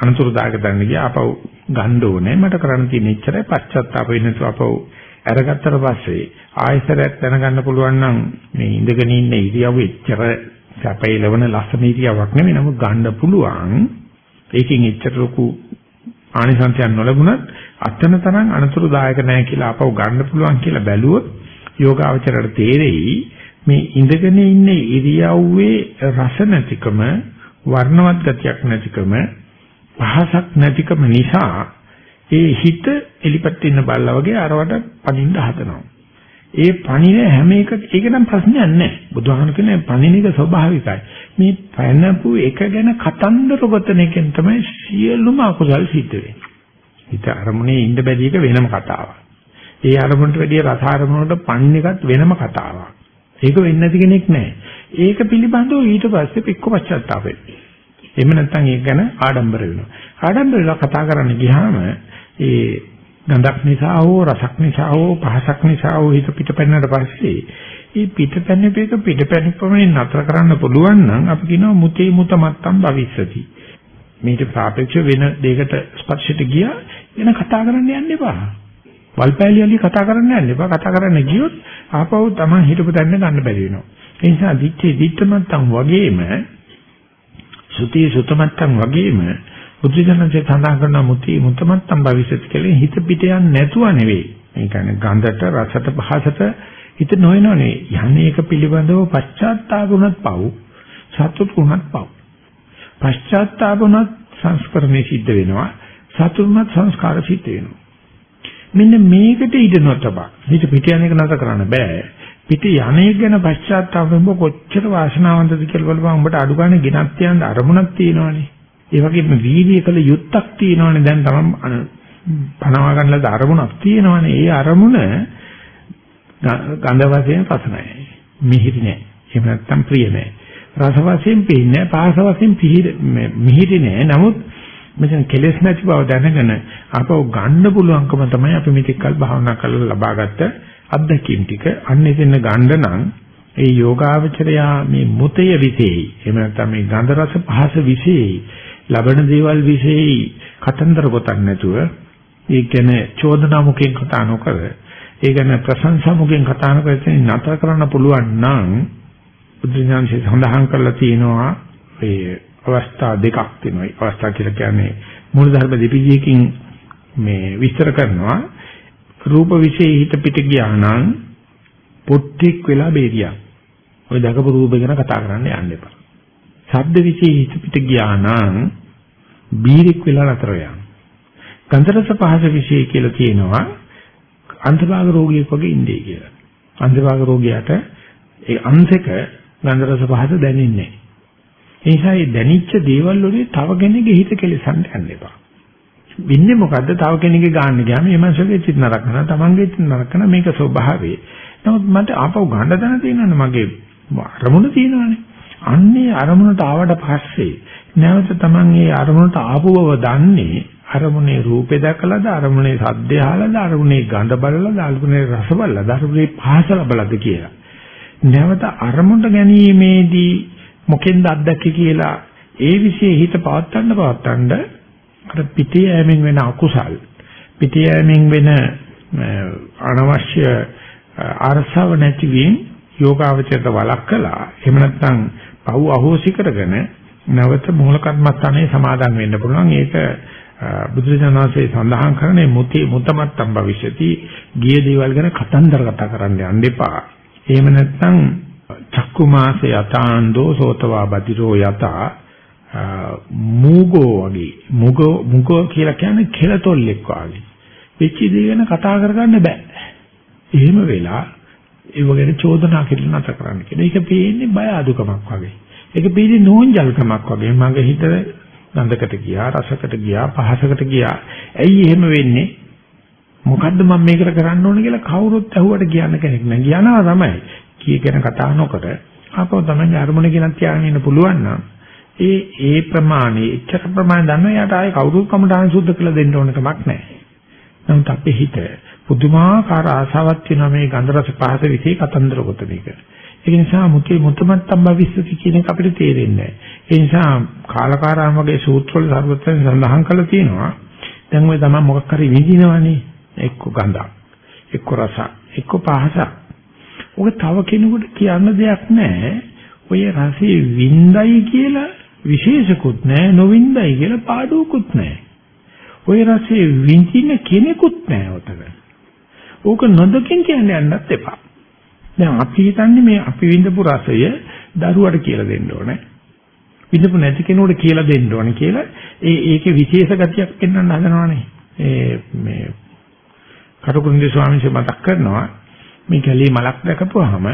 අනතුරුදායක දැන් ගියා. අපව ගන්න ඕනේ. මට කරන්න තියෙන ඉච්චරයි. පච්චත්තාප වෙනතු අපව අරගත්තට පස්සේ ආයසරයක් දැනගන්න පුළුවන් නම් මේ ඉඳගෙන ඉන්න ඉරියව්ව එච්චර සැපේ ලැබෙන ලස්සන ඉරියව්වක් නෙමෙයි. නමුත් ගන්න පුළුවන්. ඒකෙන් එච්චර ලොකු ආනිසංසයක් නොලැබුණත් අතන තරම් අනතුරුදායක නැහැ කියලා අපව ගන්න පුළුවන් කියලා බැලුවොත් යෝගාවචරයට තේරෙයි. මේ ඉඳගෙන ඉන්න ඉරියව්වේ රස නැතිකම වර්ණවත් ගතියක් නැතිකම පහසක් නැතිකම නිසා ඒ හිත එලිපත් ඉන්න බල්ලා වගේ අරවට පනින්න හදනවා. ඒ පණින හැම එක ඒක නම් ප්‍රශ්නයක් නැහැ. බුදුහාම කියන්නේ පණින එක ස්වභාවිකයි. මේ පැනපු එක ගැන කතන්දර ගොතන එකෙන් තමයි සියලුම අකුසල් සිද්ධ වෙන්නේ. හිත අරමුණේ ඉන්න බැරි එක වෙනම කතාවක්. ඒ අරමුණට වැඩිය රස අරමුණකට පණින එකත් වෙනම කතාවක්. ඒක වෙන්නේ නැති කෙනෙක් නැහැ. ඒක පිළිබඳව ඊට පස්සේ පික්ක පශ්චාත්තාප වෙනවා. එහෙම නැත්නම් ඒක ගැන ආඩම්බර වෙනවා. ආඩම්බර වෙලා කතා කරන්න ගියාම ඒ ගඳක් නිසා හෝ රසක් නිසා හෝ පහසක් නිසා හෝ හිත පිටපැන්නට පස්සේ මේ පිටපැන්නේපේක පිටපැන්නපමනේ නතර කරන්න පුළුවන් නම් අපි කියනවා මුතේ මුත මත්තම් භවිස්සති. මේට සාපේක්ෂ වෙන දෙයකට ස්පර්ශයට ගියා වෙන කතා කරන්න යන්න එපා. වල්පෑලියලි කතා කරන්න යන්න එපා. කතා කරන්න ගියොත් ආපහු තමයි හිතපු තැන ගන්න බැරි වෙනවා. ඒ නිසා දිත්තේ දිත්තමත්තම් වගේම සුතී සුතමත්තම් වගේම බුද්ධජනකේ සඳහන් කරන මුති මුතමත්තම් භවිෂත් කියලා හිත පිට යන්නේ නැතුව නෙවෙයි. ඒ කියන්නේ ගන්ධට රසට පහසට හිත නොයනෝනේ. යන්නේ ඒක පිළිබඳව පශ්චාත්තාපුණත් පව් සතුටුුණත් පව්. පශ්චාත්තාපුණත් සංස්කරණය සිද්ධ වෙනවා. සතුටුුණත් සංස්කාර සිද්ධ වෙනවා. මෙන්න මේකට ඉඩ නොතබා. හිත පිට යන එක නතර කරන්න බෑ. පිට යන්නේ ගැන පශ්චාත්තාප වෙන්න කොච්චර වාසනාවන්තද කියලා බලපන් උඹට අඩු ගන්න ගෙනත් යන අරමුණක් තියෙනවනේ. ඒ වගේම වීර්ය කළ යුත්තක් තියෙනවනේ දැන් තමයි පනවා ගන්න ලද අරමුණක් තියෙනවනේ. ඒ අරමුණ ගඳ වශයෙන් රස නැහැ. මිහිරි නැහැ. එහෙම නැත්නම් ප්‍රිය නැහැ. රස වශයෙන් පේන්නේ පාස වශයෙන් මිහිරි නෑ. නමුත් මෙතන කෙලෙස් නැති බව දැනගෙන අපව ගන්න පුළුවන්කම තමයි අපි මෙතෙක් කල් භාවනා කරලා ලබාගත්ත අත්දැකීම් ටික. අන්න එතන ගන්න නම් ඒ යෝගාවචරයා මේ මුතය විසෙයි. එහෙම නැත්නම් මේ ගන්ධ රස පහස විසෙයි. ලබන දේවල් විසෙයි කතන්දර ගොතන්න නැතුව ඒ කියන්නේ චෝදනා මුඛයෙන් කතා නොකර ඒ කියන්නේ ප්‍රශංසා මුඛයෙන් කතා නොකර ඉතින් නතර කරන්න පුළුවන් නම් බුදුඥානසේ සඳහන් කරලා තියෙනවා ඒ අවස්ථා දෙකක් තියෙනවා. අවස්ථා කියලා කියන්නේ මූලධර්ම දෙපිළියකින් මේ විස්තර කරනවා රූප විශේෂ හිත පිට ගියා නම් පොට්ටෙක් වෙලා බේරියක්. ඔය දකපු රූප ගැන කතා කරන්න යන්න එපා. ශබ්ද විශේෂ හිත පිට ගියා නම් බීරෙක් වෙලා නතර යන්න. ගන්ධරස පහස විශේෂ කියලා කියනවා අන්තභාග රෝගියෙක් වගේ ඉන්නේ කියලා. අන්තභාග රෝගියාට ඒ අංශක ගන්ධරස පහස දැනෙන්නේ නැහැ. ඒ නිසා මේ දැනිච්ච දේවල් වලින් තව කෙනෙකුගේ හිත කෙලසන්න යන්න එපා. වෙන්නේ මොකද්ද? තව කෙනෙකුගේ ගන්න ගියාම මේ මනසගේ චිත්ත නරක කරනවා, තමන්ගේ චිත්ත නරක කරනවා මේක ස්වභාවය. නමුත් මට ආපහු ගන්න දන තියෙනවනේ මගේ අරමුණ තියෙනවනේ. අන්නේ අරමුණට ආවට පස්සේ නැවත තමන් මේ අරමුණට ආපු බව දන්නේ අරමුණේ රූපේ දැකලාද අරමුණේ සද්දේ අහලාද අරමුණේ ගඳ බලලාද අරමුණේ රස බලලාද අරමුණේ පහස ලබලාද කියලා. නැවත අරමුණට ගැනීමේදී මොකෙන්ද අත්දැකේ කියලා ඒ વિશે හිත පවත්තන්න පවත්තන්න අර පිටේ යෑමෙන් වෙන අකුසල් පිටේ යෑමෙන් වෙන අනවශ්‍ය අරසව නැතිවීම යෝගාවචරයට වළක්කලා එහෙම නැත්නම් පව් අහෝසි කරගෙන නැවත මූල කර්මස්ථානයේ සමාදන් වෙන්න පුළුවන්. ඒක බුදුරජාණන් වහන්සේ සඳහන් කරන්නේ මුති මුතමත්තම් භවිෂති. ගිය දේවල් ගැන කතන්දර කතා කරන්න යන්න එපා. එහෙම නැත්නම් චක්කු මාසේ යතාන්දෝ සෝතවා බදිරෝ යතා මූගෝ වගේ මුගෝ මුගෝ කියලා කියන්නේ කෙලතොල්ලෙක් වගේ. වෙච්ච දේ ගැන කතා කරගන්න බෑ. එහෙම වෙලා ඒ වගේ චෝදනා කියලා නැත කරන්න කියන. ඒක පේන්නේ බය අඩුකමක් වගේ. ඒක පේන්නේ නෝන්ජල්කමක් වගේ. මගේ හිත ගන්ධකට ගියා, රසකට ගියා, පහසකට ගියා. ඇයි එහෙම වෙන්නේ? මොකද්ද මම මේකට කරන්න ඕන කියලා කවුරුත් අහුවට කියන්න කෙනෙක් නෑ. කියනවා තමයි. කී ගැන කතා නොකර ආපහු තමයි අරමුණ කියන තියාගෙන ඉන්න පුළුවන් නම් ඒ ඒ ප්‍රමාණය එච්චර ප්‍රමාණය දන්නවා යාට ආයේ කවුරුත් කමටහන් සුද්ධ කරලා දෙන්න ඕන කමක් නැහැ. නමුත් අපේ හිත පුදුමාකාර ආසාවක් තියෙනවා මේ ගන්ධ රස පහස විසේ කතන්දර ගොතන එක. ඒ නිසා මුතේ මුතමත්තම් භවිස්සති කියන එක අපිට තේරෙන්නේ නැහැ. ඒ නිසා කාලකාරාම වගේ සූත්‍රවල සර්වත්‍යෙන් සඳහන් කරලා තියෙනවා. දැන් ඔය තමයි මොකක් හරි විඳිනවනේ. එක්ක ගඳක්, එක්ක රසක්, එක්ක පහසක්. ඔක තව කෙනෙකුට කියන්න දෙයක් නැහැ. ඔය රසයේ වින්දයි කියලා විශේෂකුත් නැහැ, නොවින්දයි කියලා පාඩුවකුත් නැහැ. ඔය රසයේ විඳින කෙනෙකුත් නැහැ උතන. ඕක නොදකින් කියන්නේ යන්නත් එපා. දැන් අපි හිතන්නේ මේ අපි විඳපු රසය දරුවට කියලා දෙන්න ඕනේ. විඳපු නැති කෙනෙකුට කියලා දෙන්න ඕනේ කියලා ඒ ඒකේ විශේෂ ගතියක් පෙන්වන්න හදනවානේ. ඒ මේ කටුකුරුන්දේ ස්වාමීන් වහන්සේ මතක් කරනවා මේ කැලේ මලක් දැකපුවාම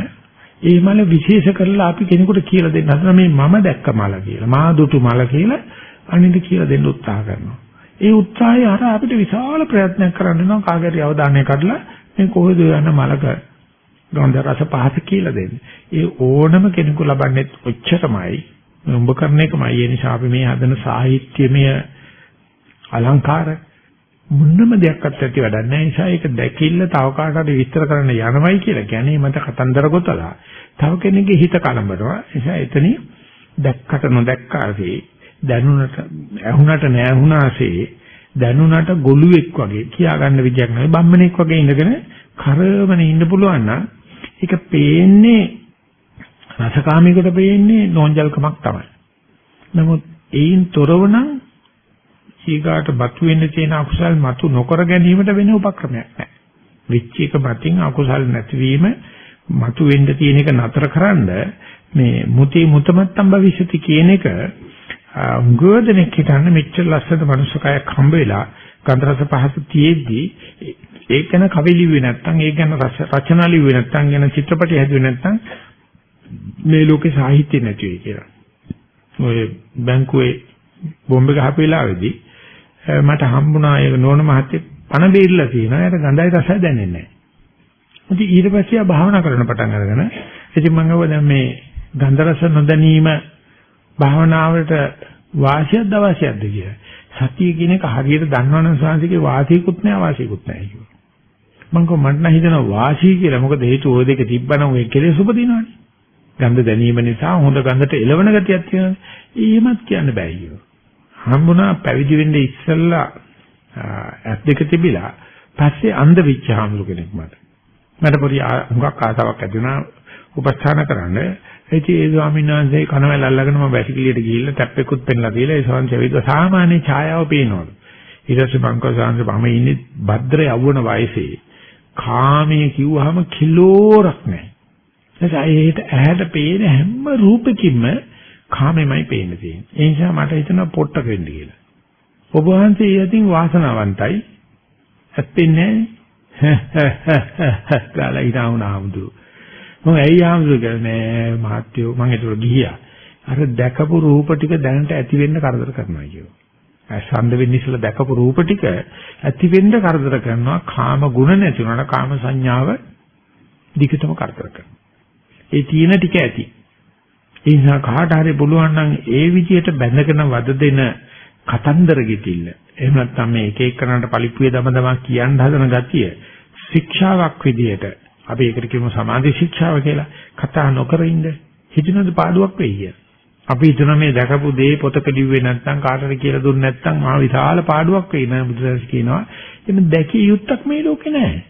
ඒ මල විශේෂ කරලා අපි කෙනෙකුට කියලා දෙන්න හදන මේ මම දැක්ක මල කියලා. මා දුටු මල කියලා අනිත් කියලා දෙන්න උත්සාහ කරනවා. ඒ උත්සාහය අර අපිට විශාල ප්‍රයත්නයක් කරන්න වෙනවා කාගේරි අවධානය කඩලා මේ කොහෙද යන මලක ගන්ධ රස පහස කියලා දෙන්නේ. ඒ ඕනම කෙනෙකු ලබන්නේ ඔච්චරමයි. උඹ කරන එකමයි. ඒ නිසා අපි මේ හදන සාහිත්‍යමය අලංකාර මුන්නම දෙයක්වත් ඇති වැඩක් නැහැ. නිසා ඒක දැකිල්ල තව කාට හරි විස්තර කරන්න යනවයි කියලා කියන්නේ මට කතන්දර ගොතලා තව කෙනෙක්ගේ හිත කලඹනවා. නිසා එතනින් දැක්කට නොදැක්කාසේ දැනුණට ඇහුණට නැහුණාසේ දැනුණට ගොළුෙක් වගේ කියා ගන්න විදියක් නෙවෙයි බම්මණෙක් වගේ ඉඳගෙන කරවනේ ඉන්න පුළුවන් නම් ඒක පේන්නේ රසකාමයකට පේන්නේ නෝන්ජල්කමක් තමයි. නමුත් ඒයින් තොරව නම් ඊගාට බතු වෙන්න තියෙන අකුසල් මතු නොකර ගැනීමට වෙන උපක්‍රමයක් නැහැ. විච්ච එක මතින් අකුසල් නැතිවීම මතු වෙන්න තියෙන එක නතරකරනද මේ මුති මුතමත්තම් භවිෂති කියන එක උගෝදෙනෙක් හිටන්නේ මෙච්චර ලස්සන මනුස්සකයක් හම්බ වෙලා ගන්ධරස පහස තියෙද්දි ඒක ගැන කවි ලිව්වේ නැත්නම් ඒක ගැන රචනා ලිව්වේ නැත්නම් ගැන චිත්‍රපටි හැදුවේ නැත්නම් මේ ලෝකේ සාහිත්‍ය නැති වෙයි කියලා. ඔය බැංකුවේ බෝම්බ ගහපු වෙලාවේදී මට හම්බුණා ඒ නෝන මහත්තයෙක් පණ බේරිලා තියෙනවා. එයාට ගඳයි රසයි දැනෙන්නේ නැහැ. ඉතින් ඊට පස්සේ ආ භාවනා කරන්න පටන් අරගෙන ඉතින් මම ගාව දැන් මේ ගන්ධ රස නොදැනීම භාවනාවට වාසියක්ද අවශ්‍යක්ද කියලා. සතිය කියන එක හරියට දන්නවනම් සාංශිකේ වාසියකුත් නැහැ අවාසියකුත් නැහැ කිව්වා. මම කො මට නම් හිතෙනවා වාසිය කියලා. මොකද හේතු ඔය දෙක තිබ්බනම් ඔය කෙලෙස් උපදිනවනේ. ගන්ධ දැනීම නිසා හොඳ ගන්ධට එළවන ගතියක් තියෙනවා. එහෙමත් කියන්න බෑ කිව්වා. හම්බුණා පැවිදි වෙන්න ඉස්සෙල්ලා ඇස් දෙක තිබිලා පස්සේ අන්ධ විච්ඡාම්ලු කෙනෙක් මට. මට පොඩි හුඟක් ආසාවක් ඇති වුණා උපස්ථාන කරන්න. ඉතින් ඒ ස්වාමීන් වහන්සේ කනවැල් අල්ලගෙන මම වැසිකිළියට ගිහිල්ලා තැප්පෙකුත් පෙන්ලා දීලා ඒ ස්වාමීන් වහන්සේ සාමාන්‍ය ඡායාව පේනවලු. ඊට පස්සේ බංකෝ සාංශ මම ඉන්නේ භද්‍ර යවුණ වයසේ. කාමයේ කිව්වහම කිලෝරක් නැහැ. එතකොට ඇහැට පේන හැම රූපකින්ම කාමෙමයි පේන්න තියෙන්නේ. ඒ නිසා මට හිතෙනවා පොට්ටක වෙන්න කියලා. ඔබ වහන්සේ යතින් වාසනාවන්තයි. ඇත්තෙන්නේ නැහැ. *laughs* ගාලා ඉරවුනා හමුදු. මම ඇයි ආමුදු කියන්නේ මහත්යෝ මම ඒතර ගිහියා. අර දැකපු රූප ටික දැනට ඇති වෙන්න කරදර කරනවා කියෝ. සඳ වෙන්න ඉස්සලා දැකපු රූප ටික ඇති වෙන්න කරදර කරනවා. කාම ගුණ නැති වුණාට කාම සංඥාව දිගටම කරදර කරනවා. ඒ තියෙන ටික ඇති. ඒ නිසා කාට හරි පුළුවන් නම් ඒ විදිහට බැඳගෙන වද දෙන කතන්දර ගෙතිල්ල. එහෙම නැත්නම් මේ එක එකනට පලිප්පුවේ දම දම කියන්න හදන ගතිය ශික්ෂාවක් විදිහට අපි ඒකට කියමු සමාධි ශික්ෂාව කියලා කතා නොකර ඉන්න හිතනද පාඩුවක් වෙයි කියලා. අපි හිතන මේ දැකපු දේ පොතක ලිව්වේ නැත්නම් කාටද කියලා දුන්නේ නැත්නම් මහා විශාල පාඩුවක් වෙයි නේද බුදුරජාණන් කියනවා. එන්න දැකිය යුත්තක් මේ ලෝකේ නැහැ.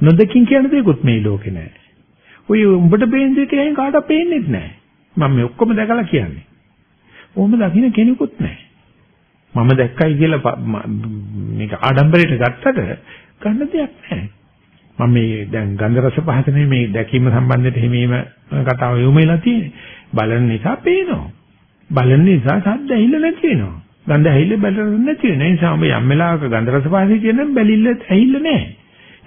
නොදකින් කියන දේකුත් මේ ලෝකේ නැහැ. ඔය උඹට පේන දෙයට එහෙන් කාටවත් පේන්නේ නැහැ. මම මේ ඔක්කොම දැකලා කියන්නේ. ඕම දකින්න කෙනෙකුත් නැහැ. මම දැක්කයි කියලා මේක ආඩම්බරයට ගත්තට ගන්න දෙයක් නැහැ. මම මේ දැන් ගන්ධ රස පහතනේ මේ දැකීම සම්බන්ධයට හිමීම කතාව යොමුලා තියෙන්නේ. බලන නිසා පේනවා. බලන නිසා සද්ද ඇහිල්ල නැති වෙනවා. ගන්ධ ඇහිල්ල බලන නැති වෙනවා. ඒ නිසා ඔබ යම් වෙලාවක ගන්ධ රස පහසේ කියන බැලිල්ල ඇහිල්ල නැහැ.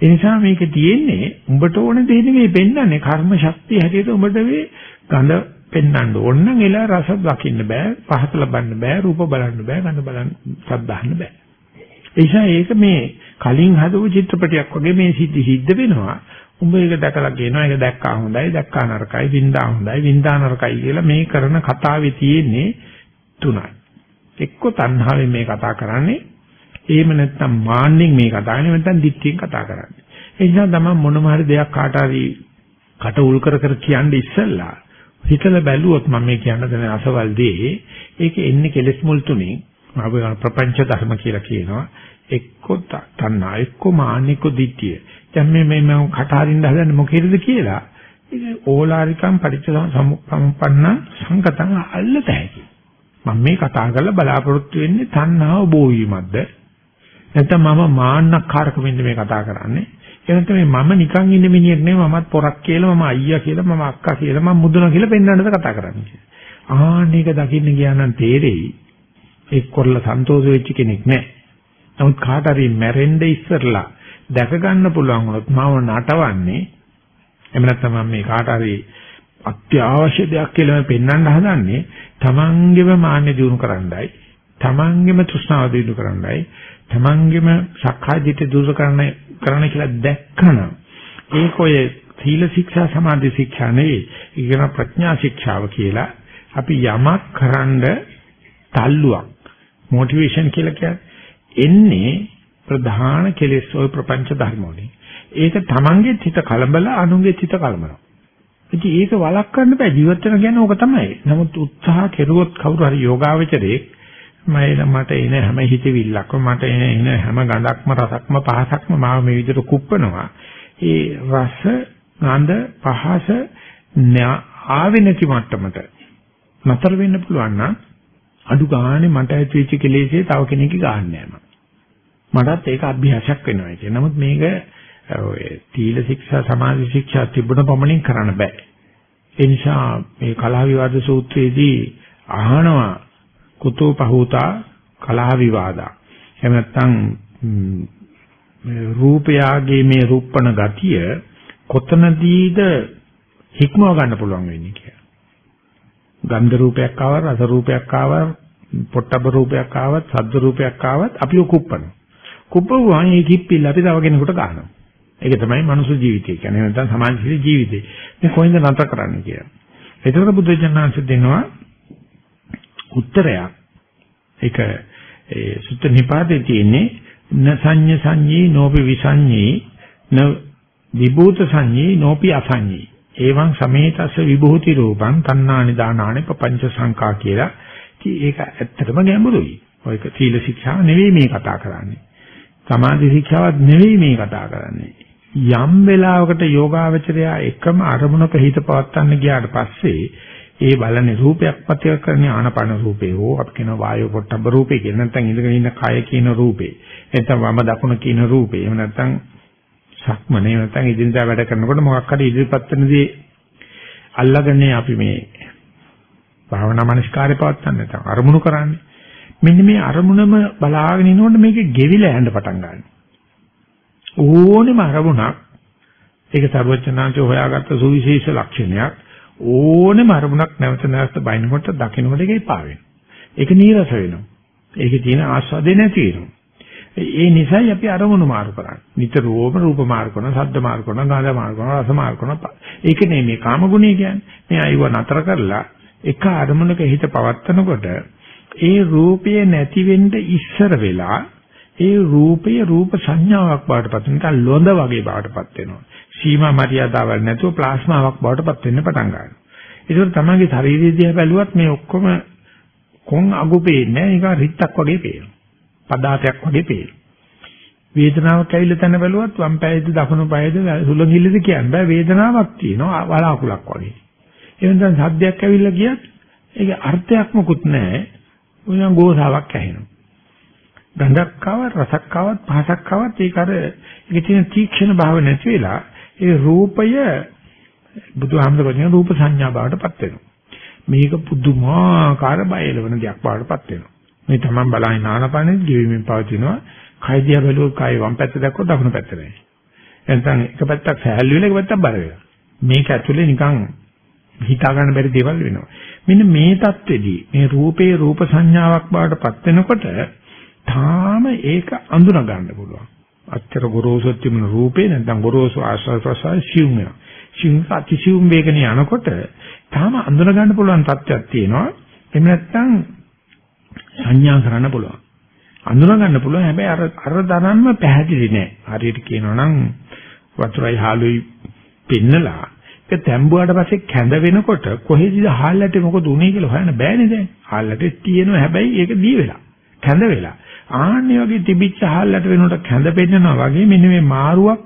ඒ නිසා මේක තියෙන්නේ උඹට ඕන දේ නෙමෙයි පෙන්වන්නේ කර්ම ශක්තිය හැටියට උඹට මේ ගඳ පෙන්වන්න ඕන. නම් එලා රස දකින්න බෑ පහස ලබන්න බෑ රූප බලන්න බෑ ගඳ බලන්න සද්ද අහන්න බෑ. එيشා ඒක මේ කලින් හදපු චිත්‍රපටයක් වගේ මේ සිද්ධි සිද්ධ වෙනවා. උඹ ඒක දැකලා කියනවා ඒක දැක්කා හොඳයි දැක්කා නරකයි වින්දා හොඳයි වින්දා නරකයි කියලා මේ කරන කතාවේ තියෙන්නේ තුනයි. එක්ක තණ්හාවෙන් මේ කතා කරන්නේ එහෙම නැත්නම් මාන්නෙන් මේ කතා කරන්නේ නැත්නම් දික්තියෙන් කතා කරන්නේ. ඒ නිසා තමයි මොනම හරි දෙයක් කාට හරි කට උල් කර කර කියන්නේ ඉස්සෙල්ලා හිතලා බැලුවොත් මම මේ කියන්න දෙන අසවල් දේ ඒක එන්නේ කෙලෙස් මුල් තුනේ. අපි ප්‍රපංච ධර්ම කියලා කියනවා. එක්ක තණ්හා එක්ක මාන එක්ක ditthිය දැන් මේ මේ මම කටහරින්න හදන්නේ මොකේද කියලා? ඒක ඕලාරිකම් පටිච්ච සමුප්පන්න සංගතං අල්ලත හැකි. මම මේ කතා කරලා බලාපොරොත්තු වෙන්නේ තණ්හාව බෝ වීමක්ද? නැත්නම් මම මාන්නකාරකමින්ද මේ කතා කරන්නේ? ඒ නැත්නම් මේ මම නිකන් ඉන්න මිනිහෙක් නෙවෙයි මමත් පොරක් කියලා මම අයියා කියලා මම අක්කා කියලා මම මුදුන කියලා පෙන්වන්නද කතා කරන්නේ. ආන්න එක දකින්න ගියා නම් තේරෙයි. එක් කරලා සන්තෝෂ වෙච්ච කෙනෙක් නෑ. නමුත් කාට හරි මැරෙන්න ඉස්සරලා දැක ගන්න පුළුවන් වුණොත් මම නටවන්නේ එහෙම නැත්නම් මම මේ කාට හරි අත්‍යවශ්‍ය දෙයක් කියලා පෙන්වන්න හදන්නේ තමන්ගේම මාන්නේ දිනු කරන්නයි තමන්ගේම තෘෂ්ණාව දිනු කරන්නයි තමන්ගේම සක්කාය දිට්ඨිය දුරු කරන්න කරන්න කියලා දැක්කම ඒක ඔය සීල ශික්ෂා සමාධි ශික්ෂා නෙවෙයි. ඉගෙන ප්‍රඥා ශික්ෂාව කියලා අපි යමක් කරන්න තල්ලුවක් මොටිවේෂන් කියලා කියන්නේ. එන්නේ ප්‍රධාන කෙලෙස් ඔය ප්‍රපංච ධර්ම වලින්. ඒක තමන්ගේ හිත කලබල අනුන්ගේ හිත කලබල. ඉතින් ඒක වළක්වන්න බෑ. ජීවිත වෙන කියන්නේ ඕක තමයි. නමුත් උත්සාහ කෙරුවොත් කවුරු හරි යෝගාවචරයේ මම මට එන හැම හිතවිල්ලක්ම මට එන හැම ගඳක්ම රසක්ම පහසක්ම මාව මේ විදිහට කුප්පනවා. ඒ රස, ගඳ, පහස ආවේ නැති මට්ටමට නතර වෙන්න පුළුවන් නම් අඩු ගානේ මට ඇතිවෙච්ච කෙලෙසේ තව කෙනෙක්ගේ ගන්න නෑ මටත් ඒක අභ්‍යාසයක් වෙනවා කියන. නමුත් මේක ඔය තීල ශික්ෂා සමාධි ශික්ෂා තිබුණ පමණින් කරන්න බෑ. ඒ නිසා මේ කලාව විවාද සූත්‍රයේදී අහනවා කුතෝ පහූතා කලහ විවාදා. එහෙම නැත්නම් රූපයාගේ මේ රූපණ ගතිය කොතනදීද හික්මව ගන්න පුළුවන් වෙන්නේ කියලා. ගන්ධ රූපයක් ආව, රස රූපයක් ආව, පොට්ටබ රූපයක් ආවත්, සද්ද රූපයක් ආවත් අපි කුප්පන. කුප්පුවාන් ඒ කිප්පිල්ල අපි තව කෙනෙකුට ගන්නවා. ඒක තමයි මනුස්ස ජීවිතය කියන්නේ. නැත්නම් සමාජ ජීවිතය. මේ කොහෙන්ද නතර කරන්නේ කියලා. ඒතර බුදුජානනාංශ දෙනවා උත්තරයක්. ඒක ඒ සුත්ත නිපාතේ තියෙන්නේ න සංඤ සංඤී නෝපි විසංඤී න විභූත සංඤී නෝපි අසංඤී එවං සමේතස්ස විභූති රූපං තණ්හානි දානානි පංච සංකා කියලා. ඉතින් ඒක ඇත්තටම ගැඹුරුයි. ඔයක සීල ශික්ෂාව නෙවෙයි මේ කතා කරන්නේ. සමාධි ශික්ෂාවක් නෙවෙයි මේ කතා කරන්නේ. යම් වෙලාවකට යෝගාවචරය එකම අරමුණක හිත පවත්වන්න ගියාට පස්සේ ඒ බලන්නේ රූපයක් පත්‍ය කරන්නේ ආනපන රූපේ හෝ අපි කියන වායෝ පොට්ටබ්බ රූපේ කියන නැත්නම් ඉඳගෙන ඉන්න කය කියන රූපේ. නැත්නම් වම දකුණ කියන රූපේ. එහෙම නැත්නම් සක්මනේ නැත්නම් ඉදින්දා වැඩ කරනකොට මොකක් හරි ඉදිරිපත් වෙනදී අල්ලගන්නේ අපි මේ භාවනා මනස්කාරය පවත්වන්න නැත්නම් අරමුණු කරන්නේ. මෙන්න මේ අරමුණම බලාගෙන ඉනකොට මේකේ ගෙවිලා යන්න පටන් ගන්නවා. ඕනෙම අරමුණක් ඒක සර්වචනාංශ හොයාගත්ත සුවිශේෂ ලක්ෂණයක්. ඕනෙම අරමුණක් නැවත නැවත බයිනකොට දකින්නකොට ඒක එපා වෙනවා. ඒක නීරස වෙනවා. ඒකේ තියෙන ආස්වාදේ නැති වෙනවා. ඒ නිසායි අපි අරමුණු මාරු කරන්නේ. නිතරම රූප මාරු කරනවා, ශබ්ද මාරු කරනවා, ගන්ධ මාරු කරනවා, රස මාරු කරනවා. ඒක නෙමෙයි කාම ගුණය කියන්නේ. මේ අයව නතර කරලා එක අරමුණක හිත පවත්නකොට ඒ රූපය නැති වෙන්න ඉස්සර වෙලා ඒ රූපය රූප සංඥාවක් බවට පත් වෙනවා. ලොඳ වගේ බවට පත් වෙනවා. සීමා මරියාදාවල් නැතුව ප්ලාස්මාවක් බවට පත් වෙන්න පටන් ගන්නවා. ඒකෝර තමයිගේ ශරීරය දිහා බැලුවත් මේ ඔක්කොම කොන් අගු පේන්නේ නිකන් රිත්තක් වගේ පේනවා. පදාතයක් වගේ පේනවා. වේදනාවක් ඇවිල්ලා තන බැලුවත් වම් පායේද දකුණු පායේද සුලංගිල්ලද කියන්න බෑ වේදනාවක් තියෙනවා වලාකුලක් වගේ. එවෙන්දන් සද්දයක් ඇවිල්ලා ගියත් ඒකේ අර්ථයක් මොකුත් නැහැ. උයන් ගෝසාවක් ඇහෙනවා. ගඳක් ආවත් රසක් ආවත් පහසක් ආවත් ඒක අර ඒකේ තියෙන තීක්ෂණ භාව නැති වෙලා ඒ රූපය බුදුහාමුදුරුවෝ කියන රූප සංඥා බවටපත් වෙනවා. මේක පුදුමාකාර බයලවන දෙයක් බවටපත් වෙනවා. මේ තමන් බලන නානපනෙ ජීවීමෙන් පවතිනවා. කයිදියා බැලුවොත් කයි වම් පැත්ත දැක්කොත් දකුණු පැත්ත නැහැ. එතන එක පැත්තක් සහැල්ලු වෙලා එක පැත්තක් බර වෙනවා. මේක ඇතුලේ නිකන් හිතා ගන්න බැරි දේවල් වෙනවා. මෙන්න මේ தත්ත්වෙදී මේ රූපේ රූප සංඥාවක් බවටපත් වෙනකොට තාම ඒක අඳුන ගන්න පුළුවන්. අච්චර ගොරෝසුත් තිබුණ රූපේ නැත්නම් ගොරෝසු ආශ්‍රව ප්‍රසාර සිවුම් වෙනවා. සිවුම් අතිසිවුම් වේගනේ යනකොට තාම අඳුන ගන්න පුළුවන් තත්ත්වයක් තියෙනවා. එහෙම නැත්නම් සංඥා කරන්න පුළුවන්. අඳුන ගන්න පුළුවන් හැබැයි අර අර තරම්ම පැහැදිලි නෑ. හරියට කියනවා නම් වතුරයි හාලුයි පෙන්නලා ඒක තැඹුවාට පස්සේ කැඳ වෙනකොට කොහෙදද හාල්ලට මොකද උනේ කියලා හොයන්න බෑනේ දැන්. හාල්ලට තියෙනවා හැබැයි ඒක දී වෙලා. කැඳ වෙලා. ආන්නේ වගේ තිබිච්ච හාල්ලට වෙනකොට කැඳ පෙන්නනවා වගේ මෙන්න මේ මාරුවක්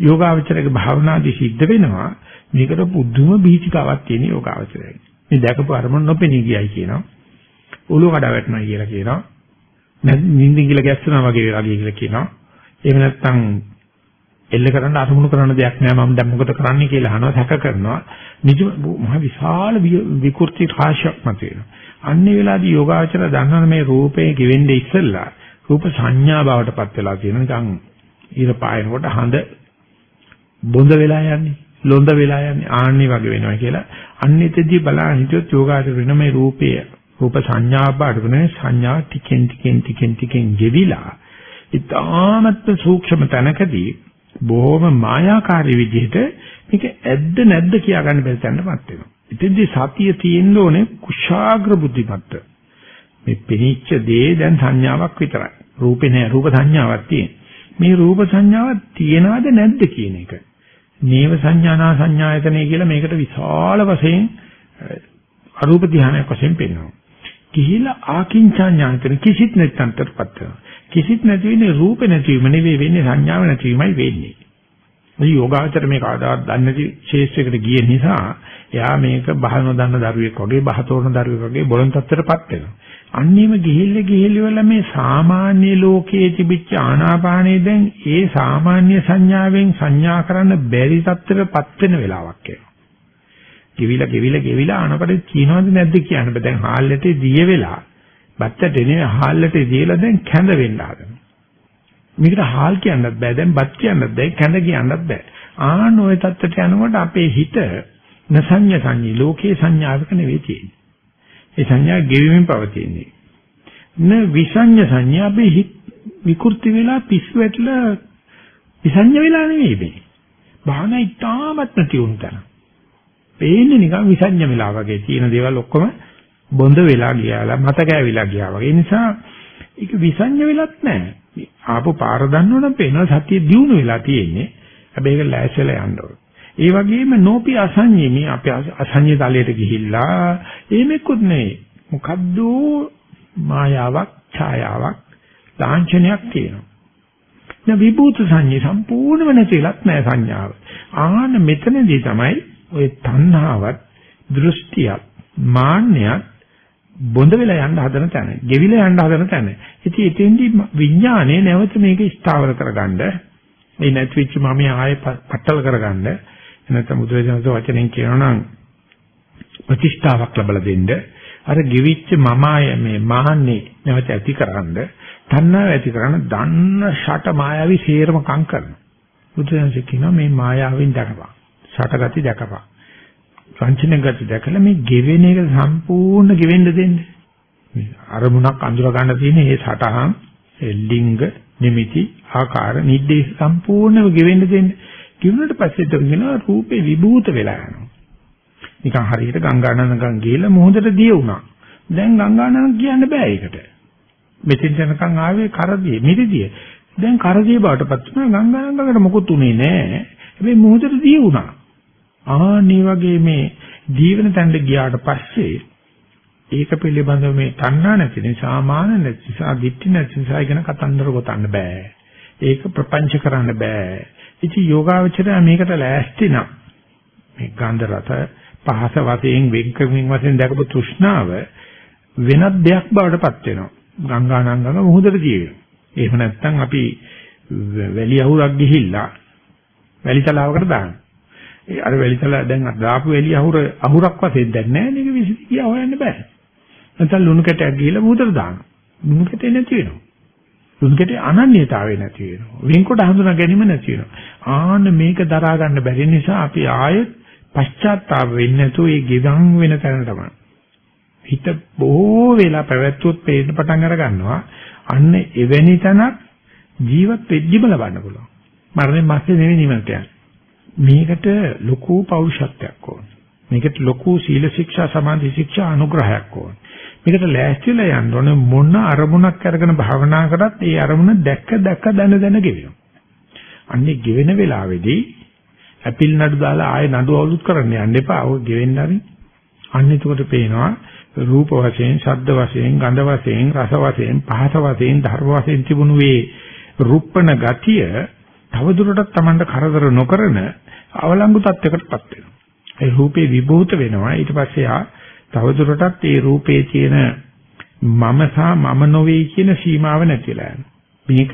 යෝගාවචරයේ භාවනාදී සිද්ධ වෙනවා. මේකට පුදුම බීචිකාවක් තියෙන යෝගාවචරයයි. මේ දැකපු අරමුණ නොපෙනී ගියයි කියනවා. ඔළුව කඩ වැටෙනවා කියලා කියනවා. නිින්දින් කියලා ගැස්සුනා වගේ වගේ කියලා කියනවා. එහෙම නැත්නම් එල්ල කරන්න අරමුණු කරන දෙයක් නෑ මම දැන් මොකද කරන්නේ කියලා අහනවා සැක කරනවා. නිජ මහ විශාල විකෘති රාශියක් මතුවෙනවා. අන්නේ වෙලාවේදී යෝගාචර දන්නවනේ මේ රූපේ ගෙවෙන්නේ ඉස්සෙල්ලා. රූප සංඥා බවට පත් වෙලා තියෙන නිකන් ඊර පායනකොට හඳ බොඳ වෙලා යන්නේ ලොඳ වෙලා යන්නේ ආන්නේ වගේ වෙනවා කියලා. අන්නේතෙදී බලන්න හිටියොත් යෝගාචර වෙන මේ රූපය රූප සංඥා බවට වෙන සංඥා ටිකෙන් ටිකෙන් ටිකෙන් ටිකෙන් ගෙවිලා ඊටාමත් සූක්ෂම තැනකදී බොහොම මායාකාරී විදිහට මේක ඇද්ද නැද්ද කියා ගන්න බැරි තැනටපත් වෙනවා. ඉතින්දී සතිය තියෙන්න ඕනේ කුශාග්‍ර බුද්ධිමත්ත. මේ පිනිච්ච දේ දැන් සංඥාවක් විතරයි. රූපේ නෑ රූප සංඥාවක් තියෙන. මේ රූප සංඥාවක් තියනවද නැද්ද කියන එක. නේව සංඥානා සංඥායතනෙ කියලා මේකට විශාල වශයෙන් අරූප ධානයක් වශයෙන් පෙන්වනවා. කිහිලා ආකින්චා ඥානතන කිසිත් නැත්තන්ටපත් වෙනවා. කිසිත් නැති වෙන්නේ රූප නැතිවීම නෙවෙයි වෙන්නේ සංඥාව නැතිවීමයි වෙන්නේ. මේ යෝගාචර මේ කවදාවත් දන්නේ නැති ශේෂ්ත්‍රයකට ගිය නිසා එයා මේක බහ නොදන්න දරුවෙක් වගේ බහ තෝරන දරුවෙක් වගේ බොළඳ තත්ත්වයටපත් වෙනවා. අන්නේම ගිහිල්ල ගිහිල්ල වල මේ සාමාන්‍ය ලෝකයේ තිබිච්ච ආනාපානේ දැන් ඒ සාමාන්‍ය සංඥාවෙන් සංඥා කරන්න බැරි තත්ත්වයටපත් වෙන වෙලාවක් එනවා. ගෙවිලා ගෙවිලා ගෙවිලා ආනපඩේ කියනවද නැද්ද කියන්න බෑ. දැන් හාල්ලට දිය වෙලා බත්තට නෙවෙයි හාල්ලට දීලා දැන් කැඳ වෙන්න හදනවා. මේකට හාල් කියන්නත් බෑ. දැන් බත් කියන්නත් බෑ. කැඳ කියන්නත් බෑ. ආන ඔය තත්ත්වයට යනකොට අපේ හිත නසඤ්ඤ සංඤී ලෝකේ සංඥාවක නෙවෙයි තියෙන්නේ. ඒ සංඥා ගෙවිමින් පවතින්නේ. න විසඤ්ඤ සංඥා අපි විකෘති වෙලා පිස්සු වැටලා විසඤ්ඤ වෙලා නෙවෙයි මේ. භාවනා ඉතාමත්ම තියුණු තැන. පේන්නේ නිකන් විසඤ්ඤ වෙලා වගේ තියෙන දේවල් ඔක්කොම බොඳ වෙලා ගියාලා මත ගෑවිලා ගියා වගේ. ඒ නිසා ඒක විසඤ්ඤ වෙලත් නැහැ. ආපු පාර දන්නවනම් පේනවා සතිය දියුණු වෙලා තියෙන්නේ. හැබැයි ඒක ලෑස්තිලා යන්න ඕනේ. ඒ වගේම නෝපි අසඤ්ඤේ මේ අපි අසඤ්ඤේ තලයට ගිහිල්ලා ඒමෙකුත් නෙවෙයි. මොකද්ද මායාවක්, ඡායාවක්, ලාංඡනයක් තියෙනවා. දැන් විභූත සංඤේ සම්පූර්ණව නැතිලත් නෑ සංඥාව. ආන මෙතනදී තමයි ඔය තණ්හාවත්, දෘෂ්ටියත්, මාන්නයත් බොඳ වෙලා යන්න හදන තැන, ගෙවිලා යන්න හදන තැන. ඉතින් එතෙන්දී විඥානයේ නැවත මේක ස්ථාවර කරගන්න, මේ නැතිවෙච්ච මම ආයේ පටල කරගන්න නැත්නම් බුදුරජාණන් වචනෙන් කියනවා නම් ප්‍රතිෂ්ඨාවක් ලැබලා දෙන්න, අර ගෙවිච්ච මම ආය මේ මහන්නේ නැවත ඇතිකරනද, තණ්හාව ඇතිකරන දන්න ෂට මායාවි සේරම කම් කරනවා. බුදුරජාණන් කියනවා මේ මායාවෙන් දැකපන්. ෂටගති දැකපන්. සංචින ගති දැකලා මේ ගෙවෙන එක සම්පූර්ණ ගෙවෙන්න දෙන්න. මේ අරමුණක් අඳුර ගන්න තියෙන මේ සටහන් ලිංග නිමිති ආකාර නිද්දේශ සම්පූර්ණව ගෙවෙන්න දෙන්න. කිව්වට පස්සේ තේරෙනවා රූපේ විභූත වෙලා යනවා. නිකන් හරියට ගංගානනකම් ගිහලා මොහොතට දිය වුණා. දැන් ගංගානනක කියන්න බෑ ඒකට. මෙතෙන් යනකම් ආවේ කරදියේ මිරිදියේ. දැන් කරදියේ බවටපත් වුණා ගංගානනකට මොකුත් උනේ නෑ. හැබැයි මොහොතට දිය වුණා. ආනි වගේ මේ ජීවන තැන්න ගියාට පස්සේ ඒක පිළිබඳව මේ තණ්හා නැති නිසා මාන නැති නිසා දික්ටි නැති නිසා ඉගෙන කතන්දර ගොතන්න බෑ. ඒක ප්‍රපංච කරන්න බෑ. ඉතින් යෝගාවචරය මේකට ලෑස්ති නම් මේ ගන්ධ රස පහස වශයෙන් වෙන්කමින් වශයෙන් දැකපු තෘෂ්ණාව වෙනත් දෙයක් බවට පත් වෙනවා. ගංගානංගම මුහුදට තියෙනවා. එහෙම නැත්නම් අපි වැලි අහුරක් ගිහිල්ලා වැලි තලාවකට දානවා. ඒ අර වැලිතල දැන් දාපු එළිය අහුර අහුරක් වශයෙන් දැන් නැහැ නේද විසිරි ගියා හොයන්න බෑ. නැත්නම් ලුණු කැටයක් ගිහලා මුහුදට දානවා. ලුණු කැටේ නැති වෙනවා. ලුණු කැටේ අනන්‍යතාවය නැති වෙනවා. වෙන්කොට හඳුනා ගැනීම නැති වෙනවා. ආන්න මේක දරා ගන්න බැරි නිසා අපි ආයෙත් පශ්චාත්තාප වෙන්නේ නැතුව ඒ ගෙවන් වෙන තැන තමයි. හිත බොහෝ වෙලා පැවැත්වුවොත් පේන්න පටන් අර ගන්නවා. අන්න එවැනි තැනක් ජීවත් වෙද්දිම ලබන්න පුළුවන්. මරණය මැස්සේ නෙවෙයි නිවනට යන්නේ. මේකට ලොකු පෞරුෂත්වයක් ඕන. මේකට ලොකු සීල ශික්ෂා සමාධි ශික්ෂා අනුග්‍රහයක් ඕන. මේකට ලෑස්තිලා යන්න ඕනේ මොන අරමුණක් අරගෙන භාවනා කරත් ඒ අරමුණ දැක්ක දැක්ක දැන දැන ගෙවෙනවා. අන්නේ ගෙවෙන වෙලාවේදී ඇපිල් නඩු දාලා ආයේ නඩු අවුලුත් කරන්න යන්න එපා. ඔය ගෙවෙන්න හරි. අන්න එතකොට පේනවා රූප වශයෙන්, ශබ්ද වශයෙන්, ගන්ධ වශයෙන්, රස වශයෙන්, පහස වශයෙන්, ධර්ම වශයෙන් තිබුණු මේ රුප්පණ ගතිය තවදුරටත් Tamanට කරදර නොකරන අවලංගු තත්යකටපත් වෙනවා. ඒ රූපේ විභූත වෙනවා. ඊට පස්සේ ආ තවදුරටත් ඒ රූපේ තියෙන මම සහ මම නොවේ කියන සීමාව නැතිලා යනවා. මේක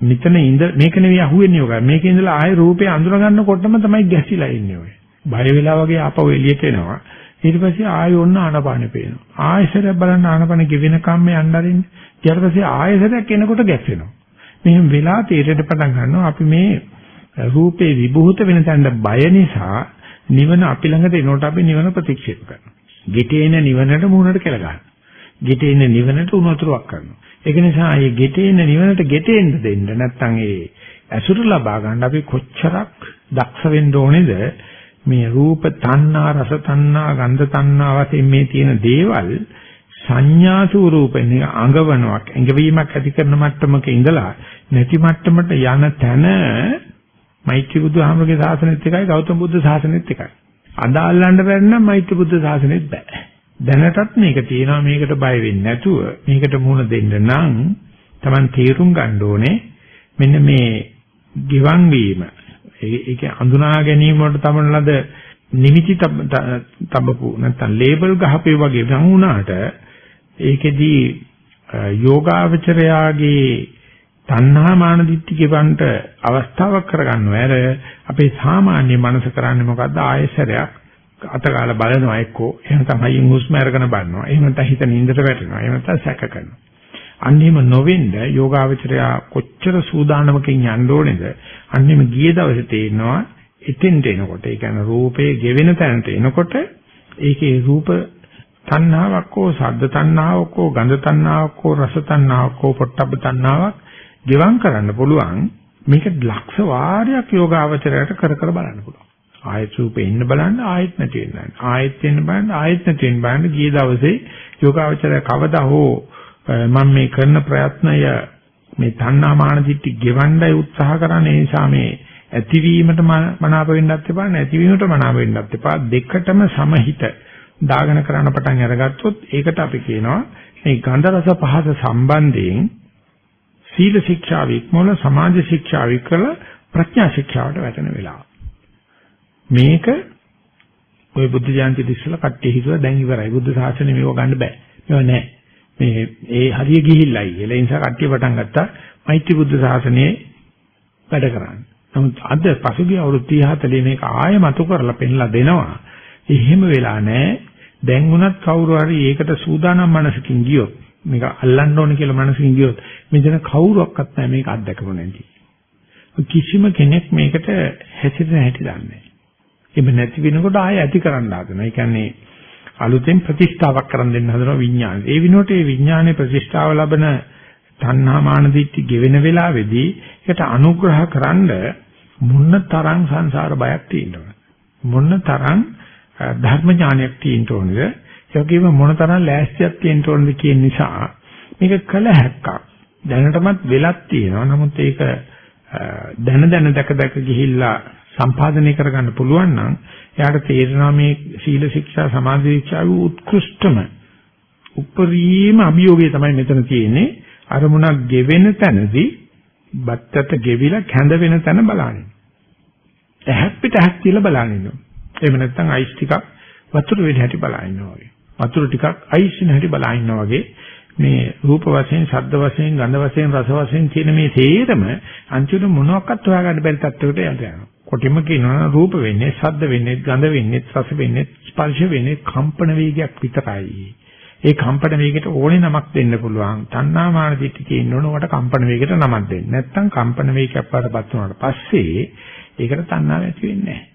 මෙතන ඉඳ මේක නෙවෙයි අහුවෙන්නේ ඔය. මේකේ ඉඳලා ආයේ රූපේ අඳුර ගන්නකොටම තමයි ගැසිලා ඉන්නේ ඔය. බය වෙලා වගේ ආපහු එළියට එනවා. ඊට පස්සේ ආයෙ ඔන්න ආනපානෙ පේනවා. ආයෙසරයක් බලන්න ආනපානෙ ගෙවෙන කම්ම යන්න අරින්න. ඊට පස්සේ ආයෙසරයක් එනකොට ගැස්සෙනවා. මෙහෙම වෙලා තීරයට පටන් ගන්නවා අපි මේ රූපේ විභූත වෙන තැනට බය නිසා නිවන අපි ළඟට එනකොට අපි නිවන ප්‍රතික්ෂේප කරනවා. ගෙටේන නිවනට මුහුණට කියලා ගන්නවා. ගෙටේන නිවනට උනතුරක් කරනවා. ඒක නිසා මේ ගෙටේන නිවනට ගෙටෙන්න දෙන්න නැත්නම් ඒ ඇසුර ලබා ගන්න අපි කොච්චරක් දක්ෂ වෙන්න ඕනේද මේ රූප තණ්හා රස තණ්හා ගන්ධ තණ්හා වශයෙන් මේ තියෙන දේවල් සංඥා ස්වරූපෙන් අඟවනවක් ඇඟවීමක් ඇති කරන මට්ටමක ඉඳලා නැති මට්ටමට යන තැන මෛත්‍රී බුදුහාමරගේ ශාසනෙත් එකයි ගෞතම බුද්ධ ශාසනෙත් එකයි. අදාල්ලන්න බැරි නම් මෛත්‍රී බුද්ධ ශාසනෙත් බෑ. දැනටත් මේක තියෙනවා. මේකට බය වෙන්නේ නැතුව මේකට මුහුණ දෙන්න නම් Taman තීරුම් ගන්න ඕනේ. මෙන්න මේ ගිවන් වීම. ඒක අඳුනා ගැනීම වලට තමන ලද නිමිති තබපු නැත්නම් ලේබල් ගහපේ වගේ වුණාට ඒකෙදී යෝගාවචරයාගේ තණ්හා මාන දිට්ඨිය වන්ට අවස්ථාවක් කරගන්නව ඇර අපේ සාමාන්‍ය මනස කරන්නේ මොකද්ද? ආයසරයක් අතකාල බලනවා එක්කෝ. එහෙම තමයි හුස්ම අරගෙන බලනවා. එහෙම නැත්නම් හිත නින්දට වැටෙනවා. එහෙම නැත්නම් සැක කරනවා. අන්නේම නොවෙන්න යෝගාවචරයා කොච්චර සූදානමකින් යන්න ඕනේද? අන්නේම ගිය දවසේ තේරෙනවා එතෙන්ට එනකොට. ඒ කියන්නේ රූපේ ගෙවෙන තැනට එනකොට ඒකේ රූප තණ්හාවක් හෝ ශබ්ද තණ්හාවක් හෝ ගන්ධ තණ්හාවක් හෝ රස තණ්හාවක් හෝ පොට්ටබ්බ තණ්හාවක් ගෙවම් කරන්න පුළුවන් මේක ලක්ෂ වාරයක් යෝගාවචරයට කර කර බලන්න පුළුවන්. ආයත් රූපේ ඉන්න බලන්න ආයත් නැති වෙනවා. ආයත් වෙන්න බලන්න ආයත් නැති වෙන්න බලන්න. ගිය දවසේ යෝගාවචරය කවදා හෝ මම මේ කරන ප්‍රයත්නය මේ තණ්හා මාන දිට්ඨි ගෙවන්නයි උත්සාහ කරන්නේ ඒ නිසා මේ ඇතිවීමට මනාප වෙන්නත් එපා නැතිවීමට මනාප වෙන්නත් එපා. දෙකටම සමහිත දාගෙන කරන්න පටන් අරගත්තොත් ඒකට අපි කියනවා මේ ගන්ධ රස පහස සම්බන්ධයෙන් සීල ශික්ෂාව ඉක්මවල සමාජ ශික්ෂාව ඉක්කල ප්‍රඥා ශික්ෂාවට වැටෙන වෙලාව. මේක ওই බුද්ධ ජයන්ති දිස්සලා කට්ටිය හිතුවා දැන් ඉවරයි. බුද්ධ ශාසනය මේව ගන්න බෑ. මේව නෑ. මේ ඒ හරිය ගිහිල්ලයි. ඒ නිසා කට්ටිය පටන් ගත්තා මෛත්‍රී බුද්ධ ශාසනයේ වැඩ කරන්න. නමුත් අද පසුගිය අවුරුදු 30 40 මේක ආයෙ මතු කරලා පෙන්ලා දෙනවා. එහෙම වෙලා නැහැ. දැන් උනත් කවුරු හරි ඒකට සූදානම් මනසකින් ගියොත් මේක අල්ලන්න ඕන කියලා මනසකින් ගියොත් මෙතන කවුරුවක්වත් නැහැ මේක අත්දකපො නැති. කිසිම කෙනෙක් මේකට හැසිරෙන හැටි දන්නේ නැහැ. එහෙම නැති වෙනකොට ආයෙ ඇති කරන්න හදනවා. ඒ කියන්නේ අලුතෙන් ප්‍රතිෂ්ඨාවක් කරන් දෙන්න හදනවා විඥානය. ඒ විනෝට ඒ විඥානයේ ප්‍රතිෂ්ඨාව ලබන තණ්හා මාන දිට්ඨි ගෙවෙන වෙලාවේදී ඒකට අනුග්‍රහ කරන්න මොන තරම් සංසාර බයක් තියෙනවද? මොන තරම් ධර්ම ඥානයක් තියෙන්න ඕනද? ඒ වගේම මොන තරම් ලෑස්තියක් තියෙන්න ඕනද කියන නිසා මේක කළ හැක්කක්. දැනටමත් වෙලක් තියෙනවා. නමුත් ඒක දැන දැන දැක දැක ගිහිල්ලා සම්පාදනය කරගන්න පුළුවන් නම් එයාට තේරෙනවා මේ සීල ශික්ෂා සමාධි ශික්ෂාවේ උත්කෘෂ්ඨම උපරිම අභියෝගය තමයි මෙතන තියෙන්නේ අරමුණක් ගෙවෙන තැනදී බත්තට ගෙවිලා කැඳ වෙන තැන බලන්න. ඇහක් පිට ඇහක් තියලා බලන්න ඉන්නවා. එහෙම නැත්නම් අයිස් ටිකක් වතුර වෙන හැටි බලන්න ඉන්නවා වගේ. වතුර ටිකක් අයිස් වෙන හැටි බලන්න ඉන්නවා වගේ මේ රූප වශයෙන්, ශබ්ද වශයෙන්, ගන්ධ වශයෙන්, රස වශයෙන් කියන මේ තේරම අන්තිමට මොනවාක්වත් හොයාගන්න බැරි තත්ත්වයකට යනවා. කොටිම කියනවා රූප වෙන්නේ, ශබ්ද වෙන්නේ, ගන්ධ වෙන්නේ, රස වෙන්නේ, ස්පර්ශ වෙන්නේ කම්පන වේගයක් විතරයි. ඒ කම්පන වේගයට ඕනේ නමක් දෙන්න පුළුවන්. තණ්හා මාන දිට්ඨි තියෙන්න ඕන උකට කම්පන වේගයට නමක් දෙන්න. නැත්තම් කම්පන වේගයක් වඩපත් වුණාට පස්සේ ඒකට තණ්හාව ඇති වෙන්නේ නැහැ.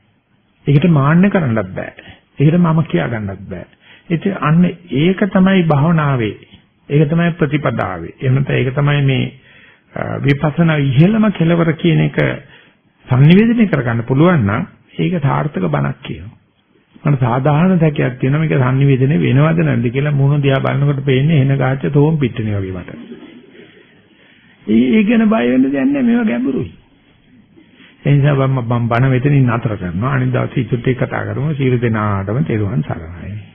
ඒකට මාන්න කරන්නත් බෑ. ඒකට මම කියා ගන්නත් බෑ. ඉතින් අන්න ඒක තමයි භවනාවේ. ඒක තමයි ප්‍රතිපදාවේ. එහෙම නැත්නම් ඒක තමයි මේ විපස්සනා ඉහෙළම කෙලවර කියන එක sannivedanaya කරගන්න පුළුවන් නම් ඒක සාර්ථක බණක් කියනවා. මම සාධාරණ දැකයක් තියෙනවා මේක sannivedana වෙනවද නැද්ද කියලා මොන දිහා බලනකොට පේන්නේ එන ගාච්ඡ තෝම් පිටිනේ වගේ මට. ඒ ගැන බය වෙන්න දෙයක් නැහැ මේවා ගැඹුරුයි. ඒ නිසා මම බණ මෙතනින් නතර කරනවා. අනිත් දවසේ ඉතුරු ටික කතා කරමු. සීල දෙනාටම තෙරුවන් සරණයි.